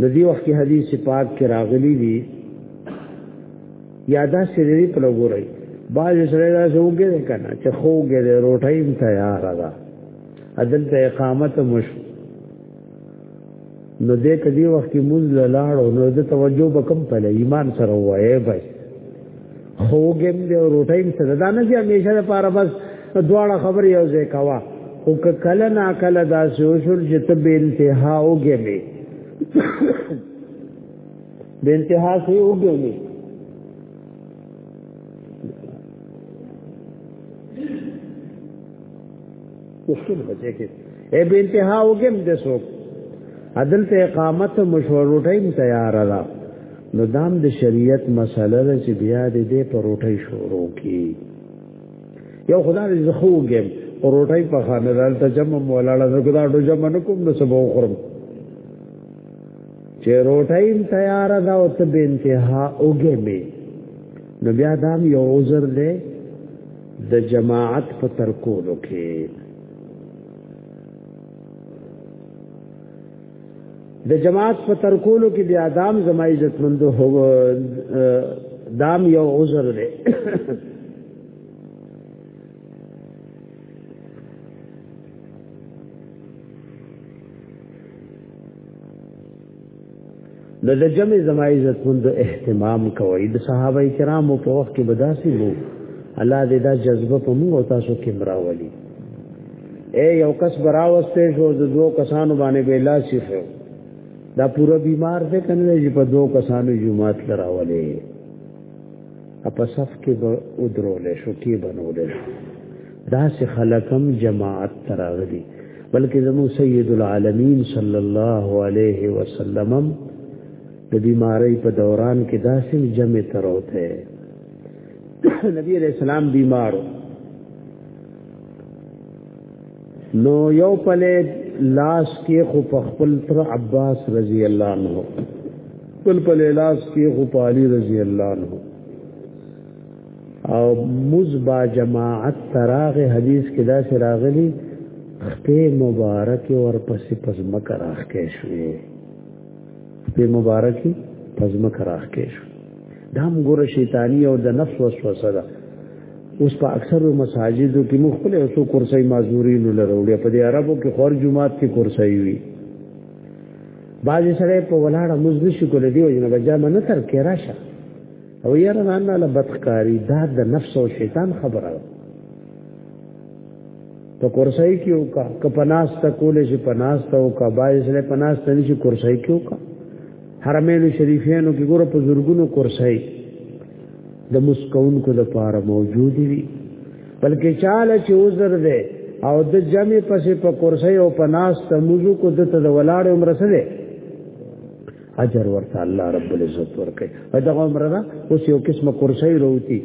د دې وخت حدیث پاک کې راغلي دي یادا سری په لګورای باج سره دا زوګه کنه چې خوګه د روټایم تیار ده عدل ته اقامت مش نو دې کدی وخت کې موږ لاړو نو د توجه بکم په ایمان سره وایې بای خوګم دې روټایم سره دا نه چې همیشه لپاره بس دواړه خبر یو ځای کوا او کله نا کله دا سوشل چې ته به انتها وګمې به انتها سي وګوري مشکل بچے کې اے به انتها وګم د سو عدل ته اقامت مشور روټي تیار را نو دام د شریعت مسله ده چې بیا د دې پر روټي شروع کی یو خدای دې زخو وګم روټي په خانه دلته جمع مولانا زګدا ډو جمع نکوم نو سبو خورم چې روټایم تیار دا او ته به انتها اوګه می نو بیا دا یو عذر دی د جماعت په تر کولو کې د جماعت په تر کولو کې بیا دام زما عزت مند هو دام یو عذر دی د د جمع زما عزت مند اهتمام کوي د صحابه کرامو په وخت کې بداسي وو الله دې دا جذبه په موږ او تاسو کې مراولي اے یو کس براوسته شو د دوه کسانو باندې به لاسي شو دا پورا بیمار دې کنه چې په دوه کسانو جمعات لراولې اپ صف کې به ودرول شو کې بنول شو دا سه خلقم جماعت تراغلی بلکې زمو سید العالمین صلی الله علیه وسلم د بیماری په دوران کې داسې جمع تروته نبی علیہ السلام بیمارو نو یو پله لاس کې خو په خپل تر عباس رضی الله عنه خپل پله لاس کې خو په علی رضی الله عنه او مزبا جماعت تراغ حدیث کې دا سره راغلي خپې مبارک اور پسې پزما کراخ کې شوې خپې مبارکي پزما کراخ کې شو دا هم ګور شیطانی او د نفس وسوسه ده اوس په اکثر مساجدو کې مخکې اوسو کرسي معذوري نه لرولې په دې عربو کې خور جمعات کې کرسي وي بعضی سره په ولاړه مزد شي کول دی او نه بجا منه تر کې راشه او یاره نه نه له بدکاری دا د نفس او شیطان خبره ده په کورسای کې وکا ک پناس ته کولې چې پناس ته وکا باعث له پناس ته نشي کورسای کې وکا حرمین شریفینو کې ګوره په زورګونو کورسای د مسکون کو د پاره موجود وي بلکې چاله چې عذر ده او د جمع پسې په کورسای او پناس ته موضوع کو د ته ولاړ عمر سره اجر ورته الله رب العزت ورکړي دا عمر دا اوس یو قسمه کرسي وروتي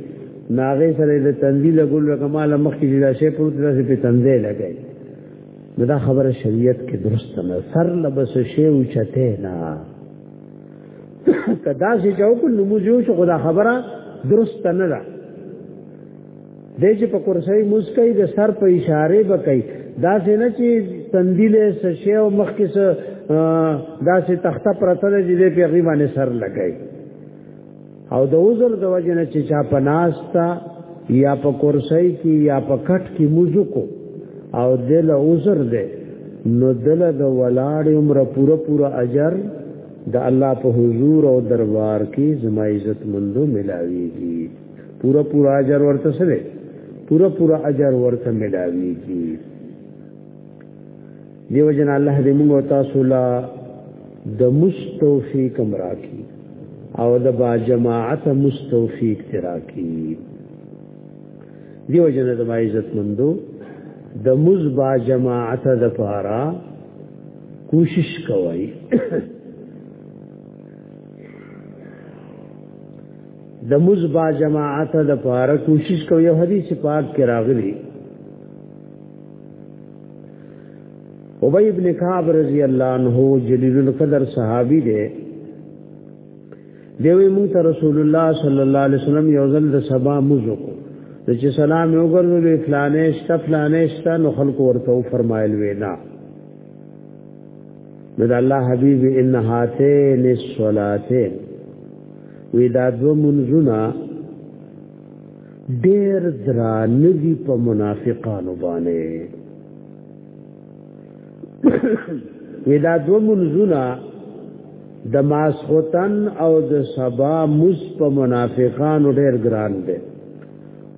ناغه سره د تنزیل ګل کمال مخکې دا شی پروت دا په تنزیل لګي دا خبره شریعت کې درست نه سر لبس شی او چته نه کدا چې جو کو نموز یو شو خدا خبره درست نه ده د چې په کرسۍ مسکې د سر په اشاره بکې دا څنګه چې تندیله سشه او مخ کې سه دا چې تخته پرته ده چې په غي باندې سر لګای او د عذر د وجه نه چې چا پناستا یا په کرسۍ کې یا په کټ کې موضوع کو او دل عذر ده نو دل د ولاړ عمر پورا پورا اجر د الله په حضور او دربار کې زما عزت مندو ملاويږي پورا پورا اجر ورته سره پورا پورا اجر ورته ملاوي کی دیو جن الله دې موږ تاسو لا د مستوفیق امرا کی او د با جماعت مستوفیق ترا کی دیو جن د ما عزت مندو د مز با جماعت د پارا کوشش کوي د مز با جماعت د پاره کوشش کو یو حدیث پاک کې راغلی ابی ابن کعب رضی الله عنه جلیل القدر صحابي دی دیوی مونږ ته رسول الله صلی الله علیه وسلم یو ځل د سبا مزو کو د چې سلام یو ګرځو به فلانه شته فلانه شته نو خلق ورته فرمایل وینا مد الله حبیب ان هاتین الصلاتین وی دا دو منځونه ډېر درانه دي په منافقانو باندې وی دا دو منځونه د ماسختن او د سبا مس په منافقانو ډېر ګران دي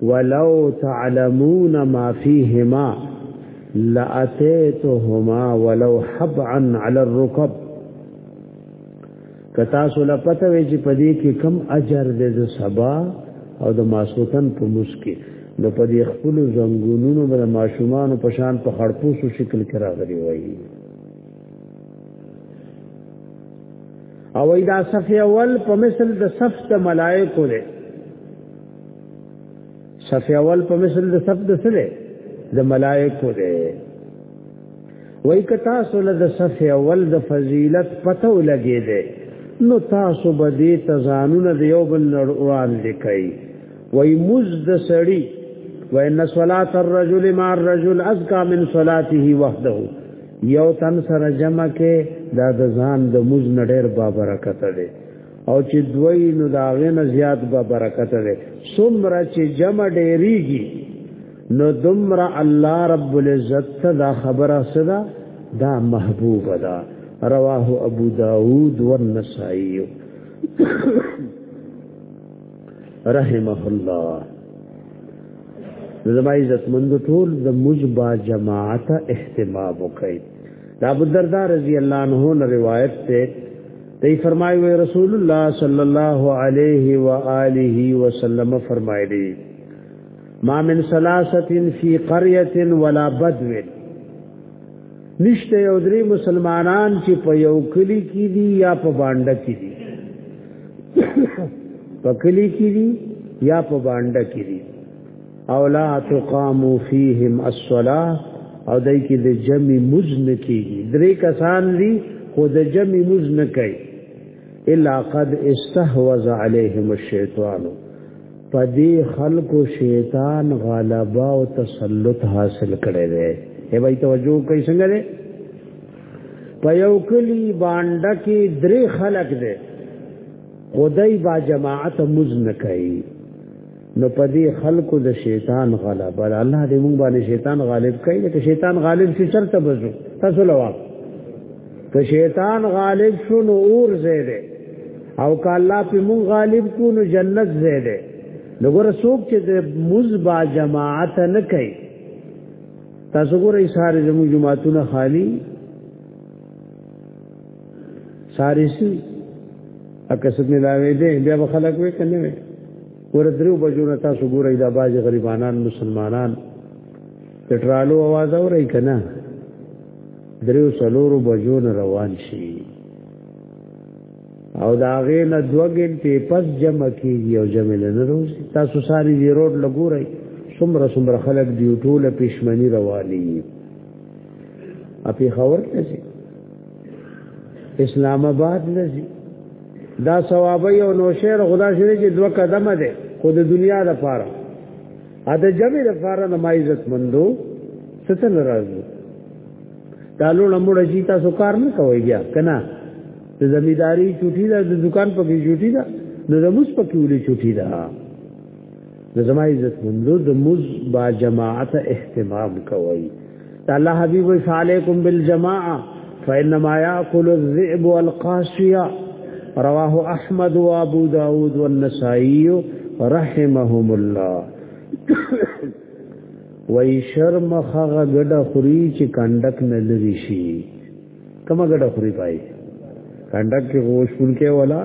ولو تعلمون ما فيهما لاتيتهما ولو حبعا على الركب کتا سو لپته وی چې پدې کې کم اجر دې د سبا او د ماسوتن په مسکه نو پدې خپل زنګونونو بر ماشومان په شان په خړپوسو شکل کې راغلي وایي او دا صف اول په مثل د صف د ملائکو دی صف اول په مثل د صف د سره د ملائکو دی وای که تاسو له د صف اول د فضیلت پته ولګی دی نو تاسو به دې تزانونه د یو بل نړوان لیکي وای مز د سړی وای ان صلات الرجل مع الرجل ازکا من صلاته وحده یو تن سره جمع کې دا د ځان د مز نډیر با برکت دی او چې دوی نو دا غنه زیات با برکت دی سمره چې جمع ډیریږي نو دمر الله رب العزت ته دا خبره صدا دا محبوب ده رواه ابو داود والنسائی رحمه الله زما عزت مند ټول د مجبا جماعت اهتمام وکړي دا ابو الدرداء رضی الله عنه نه روایت ته دی فرمایي وي رسول الله صلی الله علیه و آله وسلم فرمایلی ما من سلاستین فی قریت ولا بدو نشته یو درې مسلمانان چې په یو کلی کې دي یا په باندې کې دي په کلی کې دي یا په باندې کې دي او لا تقام فیهم الصلاه او دای کې د جمع مزن کېږي درې کسان دي خو د جمع مزن کوي الا قد استحوذ عليهم الشیطان پدې خلکو شیطان غلبا او تسلط حاصل کړي دي ای وای توجه کوي څنګه دي په یو کلی باندې کې درې خلک دي خدای با جماعت مزن کوي نو په دې خلکو د شیطان غلبه الله دې موږ باندې شیطان غالب کړي چې شیطان غالب شي چرته بزو تاسو لوا که شیطان غالب شو نو اور زیاده او که الله په موږ غالب کو نو جنت زیاده نو ګور څوک چې د مزبا جماعت نه کوي تاسو ګورئ ساره زموږ جماعتونه خالی ساری شي اکه څه ملاوي دي بیا به خلک وې کنه وې ور درو بجو نه تاسو ګورئ دا باج غریبانان مسلمانان پټرالو आवाज اورئ کنه درو سلورو بجو نه روان شي او دا غې نه دوه غنټې پس جمع کیږي او جمع نه روزي تاسو ساری دی روډ لګورئ څومره څومره خلک دی ټوله پښمنی رواني اپی خور لسی اسلام آباد لسی دا ثوابه یو نو شعر خدا شری چې دوه قدمه ده خود دنیا د پاره ا د جمع د پاره د ما عزت مندو ستن راځو دا لونه موږ چې تاسو کار نه کوي بیا کنه د زمیداری چوټی ده د دکان په کې چوټی ده د زموس په کې ولې چوټی ده نو زما عزت مندو د مز با جماعت اهتمام کوي الله حبيب علیکم بالجماعه فانما ياكل الذئب والقاسيه رواه احمد وابو داود والنسائي رحمهم الله وای شرم خغه ګډه خوري چې کندک نه لري شي کومه ګډه خوري پای کندک کې غوښ پون کې ولا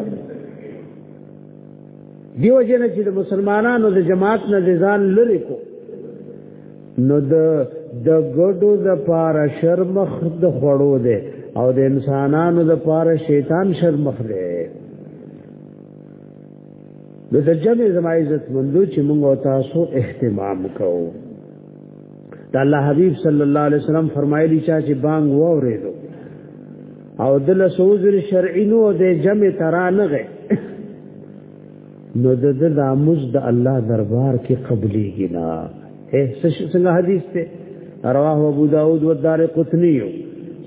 دیو جن چې د مسلمانانو د جماعت نه ځان لری کو نو د د ګډو د پاره شرمخ د خړو ده او د انسانانو د پاره شیطان شرمخ ده نو د جمع زما عزت مندو چې موږ او تاسو اهتمام کوو د الله حبیب صلی الله علیه وسلم فرمایلی چې بانګ وورېدو او د له سوزر شرعي نو د جمع ترانه غه نو د د داموز د الله دربار کې قبليږي نه څنګه حدیث ته رواه ابو داود و دار قطنی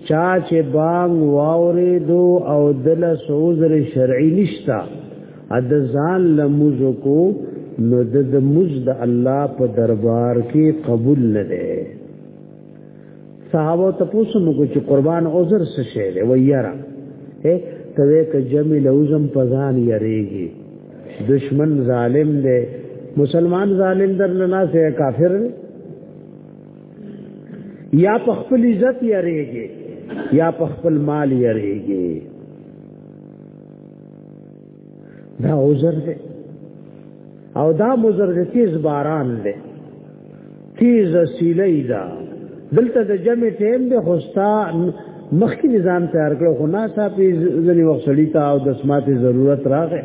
چا چې بام واورې دو او دل سوزر شرعي نشتا د ځان لموز کو نو د مزد الله په دربار کې قبول نه دی صحابه ته پوښتنه وکړه چې قربان عذر څه شی دی ویرا اے ته ته جمع لوزم پزان یریږي دشمن ظالم دی مسلمان ظالم در لنا سے کافر دی یا په خپل عزت یریږي یا په خپل مال یریږي دا عذر دی او دا مزر دی تیز باران دی تیز سیلی دا دلته د جمع ټیم دی خوستا مخکې نظام تیار کړو خو نه صاحب ځنی وخت سړی ته او د سماعت ضرورت راغې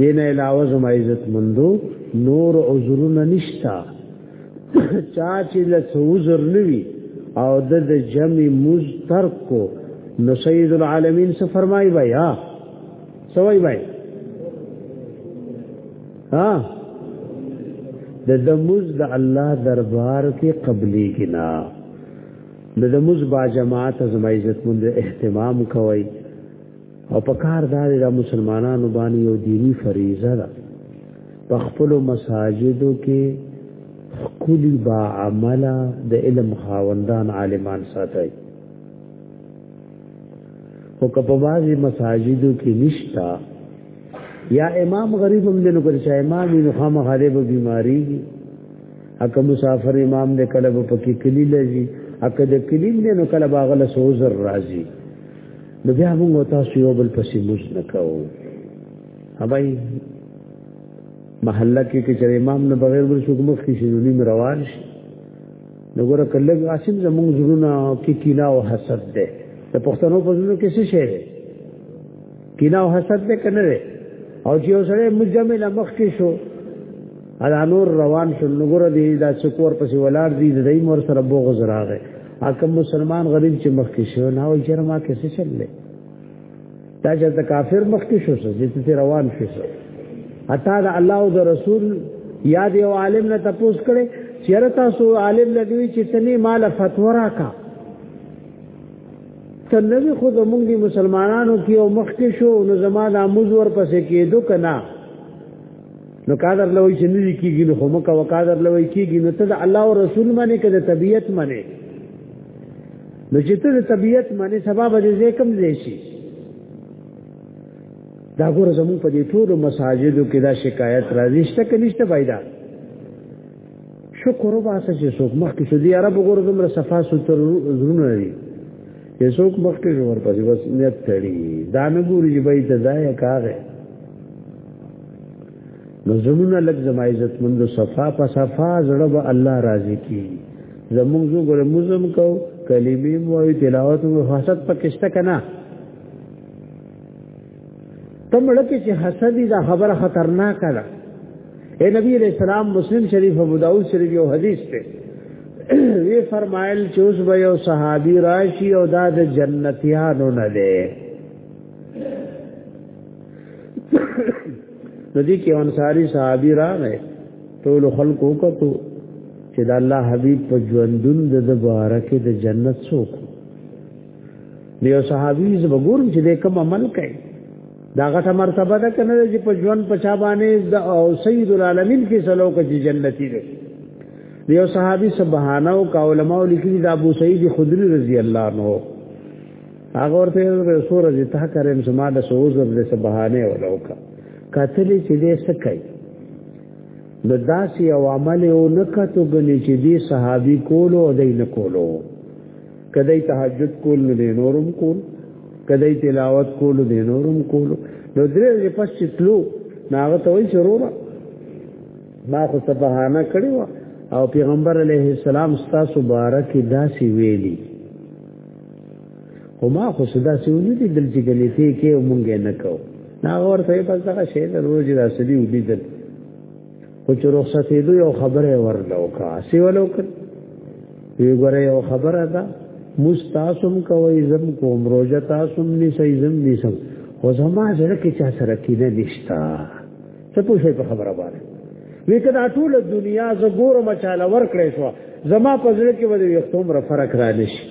دین علاوه زما عزت مندو نور عذرونه نشتا چا چې له عذر نوي او د جمع مز ترک کو نو سید العالمین سے فرمائی بھائی ہاں سوي وای ها د دموز د الله دربار کې قبلي کنا د دموز با جماعت زما عزت مند اهتمام کوي او په کار دار د مسلمانانو باندې یو دینی فریضه ده په خپل مساجدو کې کلی با عمله د علم خاوندان عالمان ساتي خو که په بعضی مساجدو کې نشتا یا امام غریب هم دنو کړي چې امام یې خامہ غریب بیماری اکه مسافر امام دې کله په کې کلی لږي اکه د کلی دې نو کله باغله سوزر راځي نو بیا موږ تاسو یو بل پسې موږ نه کوو هبای محله کې چې امام نه بغیر بل څوک مخ کې شنو نیم روان شي نګوره کله غاسم زمونږ زړونه کې کینا او حسد ده د پښتنو په زړونو کې څه شی ده کینا او حسد ده کنه ده او چې اوسره مجمل مخ کې شو ادا نور روان شو نګوره دې دا سکور پسې ولار دي د دې مور سره بوغز راغې اکم مسلمان غریب چې مخ کې شو نه او جرما کې څه چللې دا چې د کافر مخ کې شو چې ته روان شې حتی دا الله او د رسول یاد یو عالم نه تپوس کړي چیرې تاسو عالم لګوي چې تنه مال فتوا راکا تنوی خود موږ دي مسلمانانو کې او مخ کې شو نو زما د اموز ور پسې کېدو کنا نو قادر لوي چې نه کیږي نو هم کا وقادر لوي کیږي نو ته د الله او رسول باندې کده طبيعت باندې نو چې ته د طبیعت باندې سبب دې زه کم دی شي دا ګور زمون په دې ټولو مساجدو کې دا شکایت راځي شته کې نشته پیدا شکر وباسه چې څوک مخکې شو دی عرب ګور زمره صفا ستر زونه لري چې څوک مخکې شو ورپسې بس نیت تړي دا نه ګوري چې به ته ځای کاغه نظمونه لک زما عزت مند صفا په صفا زړه به الله راضي کی زمونږ زو ګره مزم کو کلمې مو تلاوت مو حسد پکشته کنا تم لکه چې حسد دا خبره خطرناک ده اے نبی علیہ السلام مسلم شریف ابو داؤد شریف یو حدیث ته وی فرمایل چې اوس به یو صحابي راشي او دا د جنتیانو نه دی نو دې کې انصاری صحابي راغې ټول خلکو کتو چې د الله حبيب په ژوندون د مبارکه د جنت څوک دی او صحابي ز وګورم چې دې کوم عمل کوي دا غټه مرتبه ده کنه چې په ژوند په چا باندې د او سید العالمین کې سلو کې جنتی دی دیو صحابي سبحانه او علماء لیکلي د ابو سعید خدری رضی الله عنه هغه ورته به سور دې تا کریم زما د سوزر دې څه بهانه ولوکا کتلې چې دې څه کوي نو داسې یو عمل او نه کتو غني چې دې صحابي کولو او دې نه کولو کدی تهجد کول نو دې نورم کول کدی تلاوت کول دې نورم کول نو درې دې پس چې تلو ناغه ته وایي شروع ما خو څه بهانه کړی و او پیغمبر علیه السلام ستاسو بارک داسې ویلي خو ما خو صدا سونی دي دل چې غلطي کې مونږه نه کو نا اور ته په ځکه شی د روز را سړي ودی دل خو چې رخصت دې یو خبره ورلو کا سی ولو کړ وی ګره یو خبره ده مستاسم کوي زم کوم روزه تاسو ني سي زم ني سم خو زما سره کې چا سره کې نه نشتا څه پوښي په خبره باندې وی کدا ټول دنیا ز ګور مچاله ور کړې شو زما په ځل کې ودی یو څومره فرق را نشي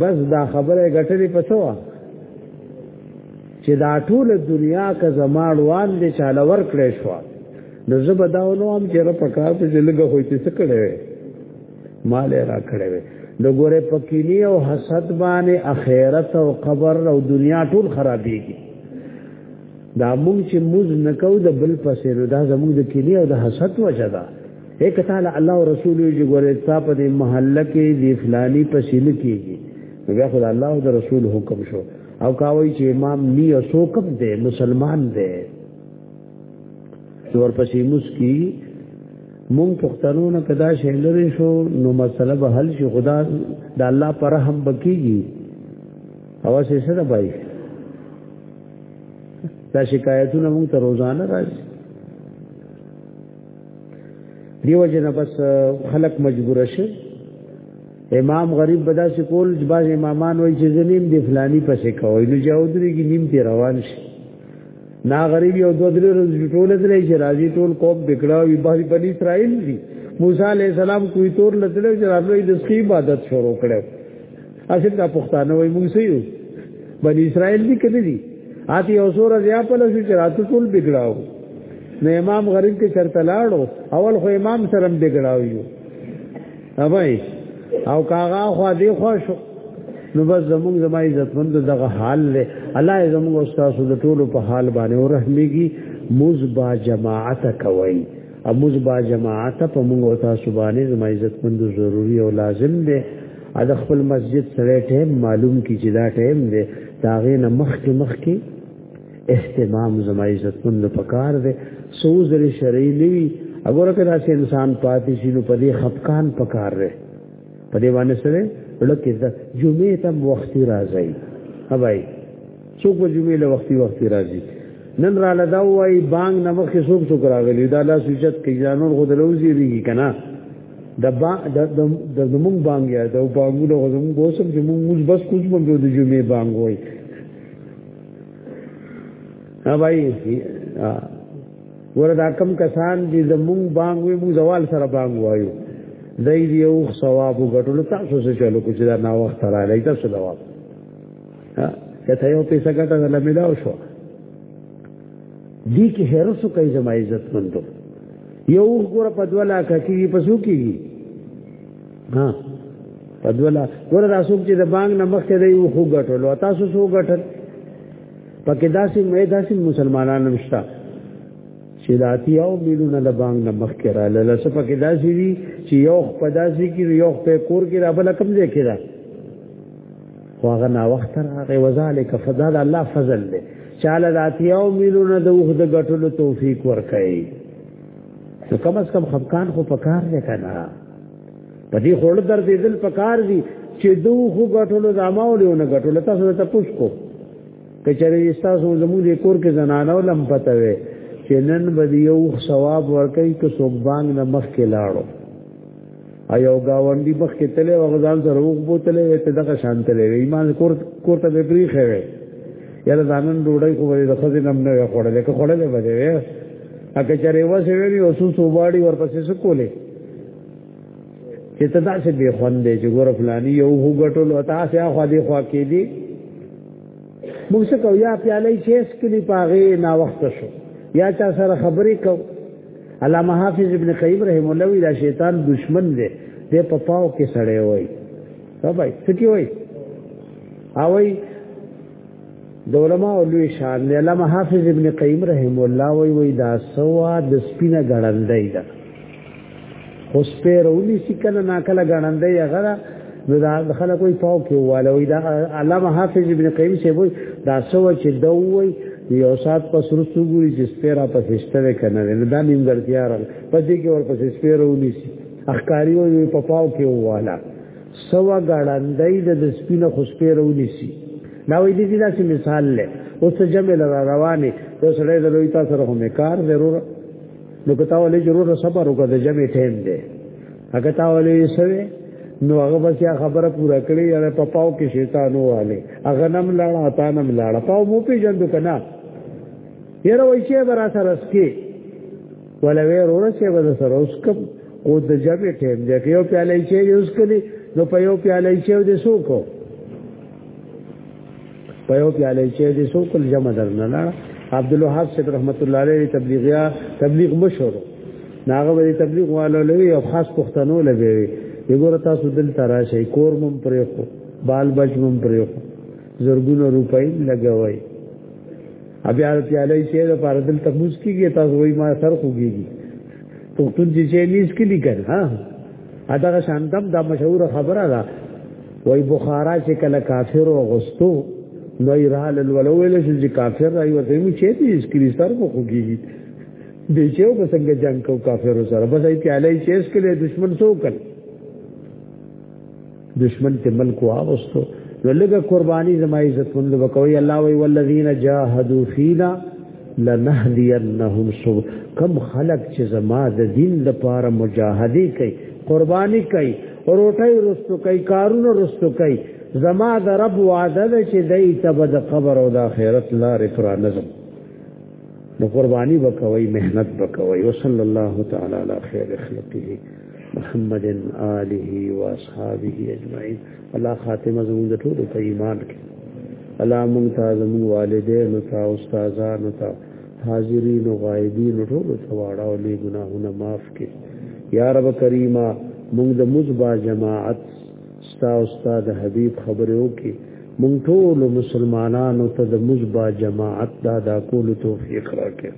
بس دا خبره غټلې پسوا چې دا ټول دنیا کا زما روان دي چاله ور کړې شو د زبه دا نو هم چې را پکا ته لګه هوی چې څه کړې مال را کړې وي د ګوره پکینی او حسد باندې اخرت او قبر او دنیا ټول خرابېږي دا موږ چې موږ نکو د بل پسې نو دا زموږ د کینې او د حسد وجه ده ایک تعالی الله او رسول یې ګورې تا په دې محله کې دی فلانی پسې نه کیږي بیا خدای الله او د رسول حکم شو او کاوی چې امام نی او سوکم دی مسلمان دی ور پسې مسکی مون پښتنو نه کدا شي لري شو نو مسله به حل شي خدا د الله پر رحم بکیږي او څه سره بای دا شکایتونه موږ ته روزانه راځي دیو جن بس خلق مجبور شي امام غریب بدا سے کول باز امامان وای چې زنیم دی فلانی پسې کوي نو جاودري کې نیم تی روان شي نا غریب یو دوه درې ورځې ټول درې چې راځي ټول کوم بکړا وی باندې بنی اسرائیل دي موسی علی السلام کوی تور لته چې راځي د سخی عبادت شروع کړو اصل دا پښتانه وای مونږ سيو بني اسرائيل دي کړي دي آتی او سور ازیا په لاسو چې راتو ټول بګړاو نو امام غریب کې چرته لاړو اول خو امام سره بګړاو یو اوبای او کاغا خو دې خو شو نو بس زمونږ زما عزتمند دغه حال له الله زمونږ استاد د ټولو په حال باندې ورحمېږي مزبا جماعت کوي اموز با جماعت په موږ او تاسو باندې زما عزت مند ضروری او لازم دی ا د خپل مسجد سره ټیم معلوم کی چې دا ټیم دی داغه نه مخ کې مخ کې اهتمام زما عزت مند پکار دی سو زری شرعی نیوی اګوره کدا چې انسان پاتې شي نو په دې خفقان پکار دی په دې باندې سره لکه دا جمعې ته وخت راځي هبای څوک په جمعې له وخت وخت راځي نن را لدا وای بانګ نه مخ څوک څوک راغلی دا لا سوچت کې ځانور خود لوزي ریږي کنه د با د د زمون بانګ یا د بانګو له زمون ګوسم چې مون موږ بس کوم په د جمعې بانګ وای ها بھائی وردا کم کسان دي زمونږ بانګ وي موږ زوال سره بانګ وایو دای دی یو ثواب وګټلو تاسو څه چلو کوچ دا نا وخت را لای تاسو دا وخت ها کته یو پیسې ګټه نه ملاو شو دی کې هرڅو کوي زما عزت مندو یو ګور په دولا کټی په سو کېږي ها په دولا ګور راسو چې د بانګ نه مخ ته دی خو ګټلو تاسو سو ګټل پکې داسې مې داسې مسلمانان نشتا چې داتی او ملونه د بانګ نه مخ کې را لاله څه پکې داسې دي چې یو خپداسي کې یو په کور کې را بل کم ځای کې را خو هغه نا وخت راغی وذالک فضل الله فضل له چاله داتی او ملونه د وخت د غټلو توفیق ورکړي نو کم از کم خفقان خو پکار دی کنه په دې خور در دې دل پکار دي چې دوه خو غټولو زماو له نه غټولو تاسو ته پوښ کو کچره تاسو زموږ د کور کې زنانو لم پته وي چې نن به یو ثواب ورکړي که څوک باندې نه مخ کې لاړو ایو گاوندی مخ کې تله وغزان سره وګ بوتله وي ته دغه شان تله وي ایمان کور کور ته بری خوي یاره ځانن ډوډۍ خو به د خزې نم نه خوړلې که خوړلې به وي اګه چرې وسه وی او سو سو باړي ورپسې سکولې چې ته داسې به خوندې چې ګور فلانی یو هوګټول او تاسو یا خو دې خوا کې دي موږ څه کو یا پیاله چیس کلی پاغه نا وخت شو یا چا سره خبرې کو علامه حافظ ابن قیم رحم الله وی دا شیطان دشمن دی دې په پاو کې سړې وای سبای څه کی وای اوی د علماء لوی شان دی علامه حافظ ابن قیم رحم الله وی وی دا سوا د سپینه غړندې ده خو سپیرونی سکنه ناکله غړندې غره نو دا خلک وی پاو کې واله وی دا علامه حافظ ابن قیم سی وی دا سوا چې دوی یو سات پس رسو ګوري چې سپیرا په فشتره کنه نه دا نیم ګرځیار پدې کې ور پسې سپیرونی سی اخکاری وی په پاو کې واله سوا ګړندای د سپینه خوشپې رونی سي دا وې دي دا سي مثال لې اوس جمع لرا روانه د سړې د لوی تاسو سره هم کار ضرور نو کته ولې ضرور صبر وکړه د جمع ټیم دی هغه تا ولې سوي نو هغه بس یا خبره پورا کړی یا په پاو کې شیطان واله هغه نم لاړه تا نم لاړه پاو مو پیجن دو کنه یره وای شی برا سره سکه ولوي روړ چې ول سره اوس کوم او د جبه ټیم دی که یو پیاله چې یوز کړي نو په یو پیاله چې د سو کو په یو پیاله چې د سو کول جمع درنه نه عبد الوهاب صاحب رحمت الله علیه تبلیغیا تبلیغ مشهور ناغه به تبلیغ والو لوي او خاص پښتنو لوي وګوره تاسو دل تراشي کور مم پرې خو بال بچ مم پرې خو زرګونو روپۍ لګوي بیا چې علي چې د پاره دل تموس کیږي تاسو وای ما سر خوږيږي پښتون چې چې لیس کې لیکل ها اته شاندم دا مشهور خبره ده وای بخارا چې کله کافر او غستو نو ایرال الولول چې کافر راي ورته مو چې دې اس کې سر کو خوږيږي د چې په څنګه جنگ کو کافر سره بس ایت علي چې اس کې دشمن سو کړ دشمن ته ملک واغستو نو لګه قرباني زما عزت مند وکوي الله وی والذین جاهدوا فینا لنهدینهم سو کم خلق چې زما د دین لپاره مجاهدی کوي قرباني کوي روټي رستو کوي کارونه رستو کوي زما د رب وعده ده چې دای ته به د قبر او د آخرت لارې پر نظم نو قرباني وکوي مهنت وکوي وصلی الله تعالی علی خیر خلقه محمد آله و اصحابه اجمعین الله خاتمه زموږ د ټولو په ایمان کې الله مونږ ته زموږ والدین او تا استادان او تا حاضرین او غایبین ټول ته واړه او له ګناهونو معاف کړي یا رب کریمه مونږ د مزبا جماعت ستا او ستا د حبیب خبرې وکي مونږ ټول مسلمانانو ته د مزبا جماعت دا دا کول توفیق راکې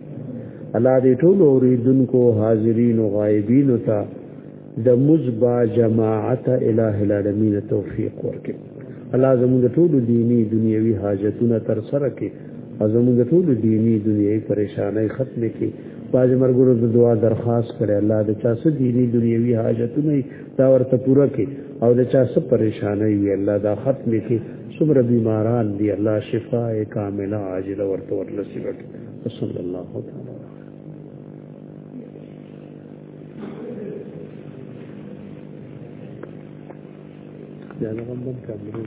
الله دې ټول اوریدونکو حاضرین او غایبین ته د مزبا جماعت الہ العالمین توفیق ورکې الله زموږ ټول دینی دنیوي حاجتونه تر سره کې زموږ ټول دینی دنیوي پریشانای ختم کې باج مرګونو د دعا درخواست کړي الله د چا سره دینی دنیوي حاجتونه دا ورته پوره کې او د چا څه پریشانې وي الله دا ختم کې څومره بیماران دي الله شفا کامله عاجله ورته ورنصیب کړي صلی الله تعالی جانب بن کامل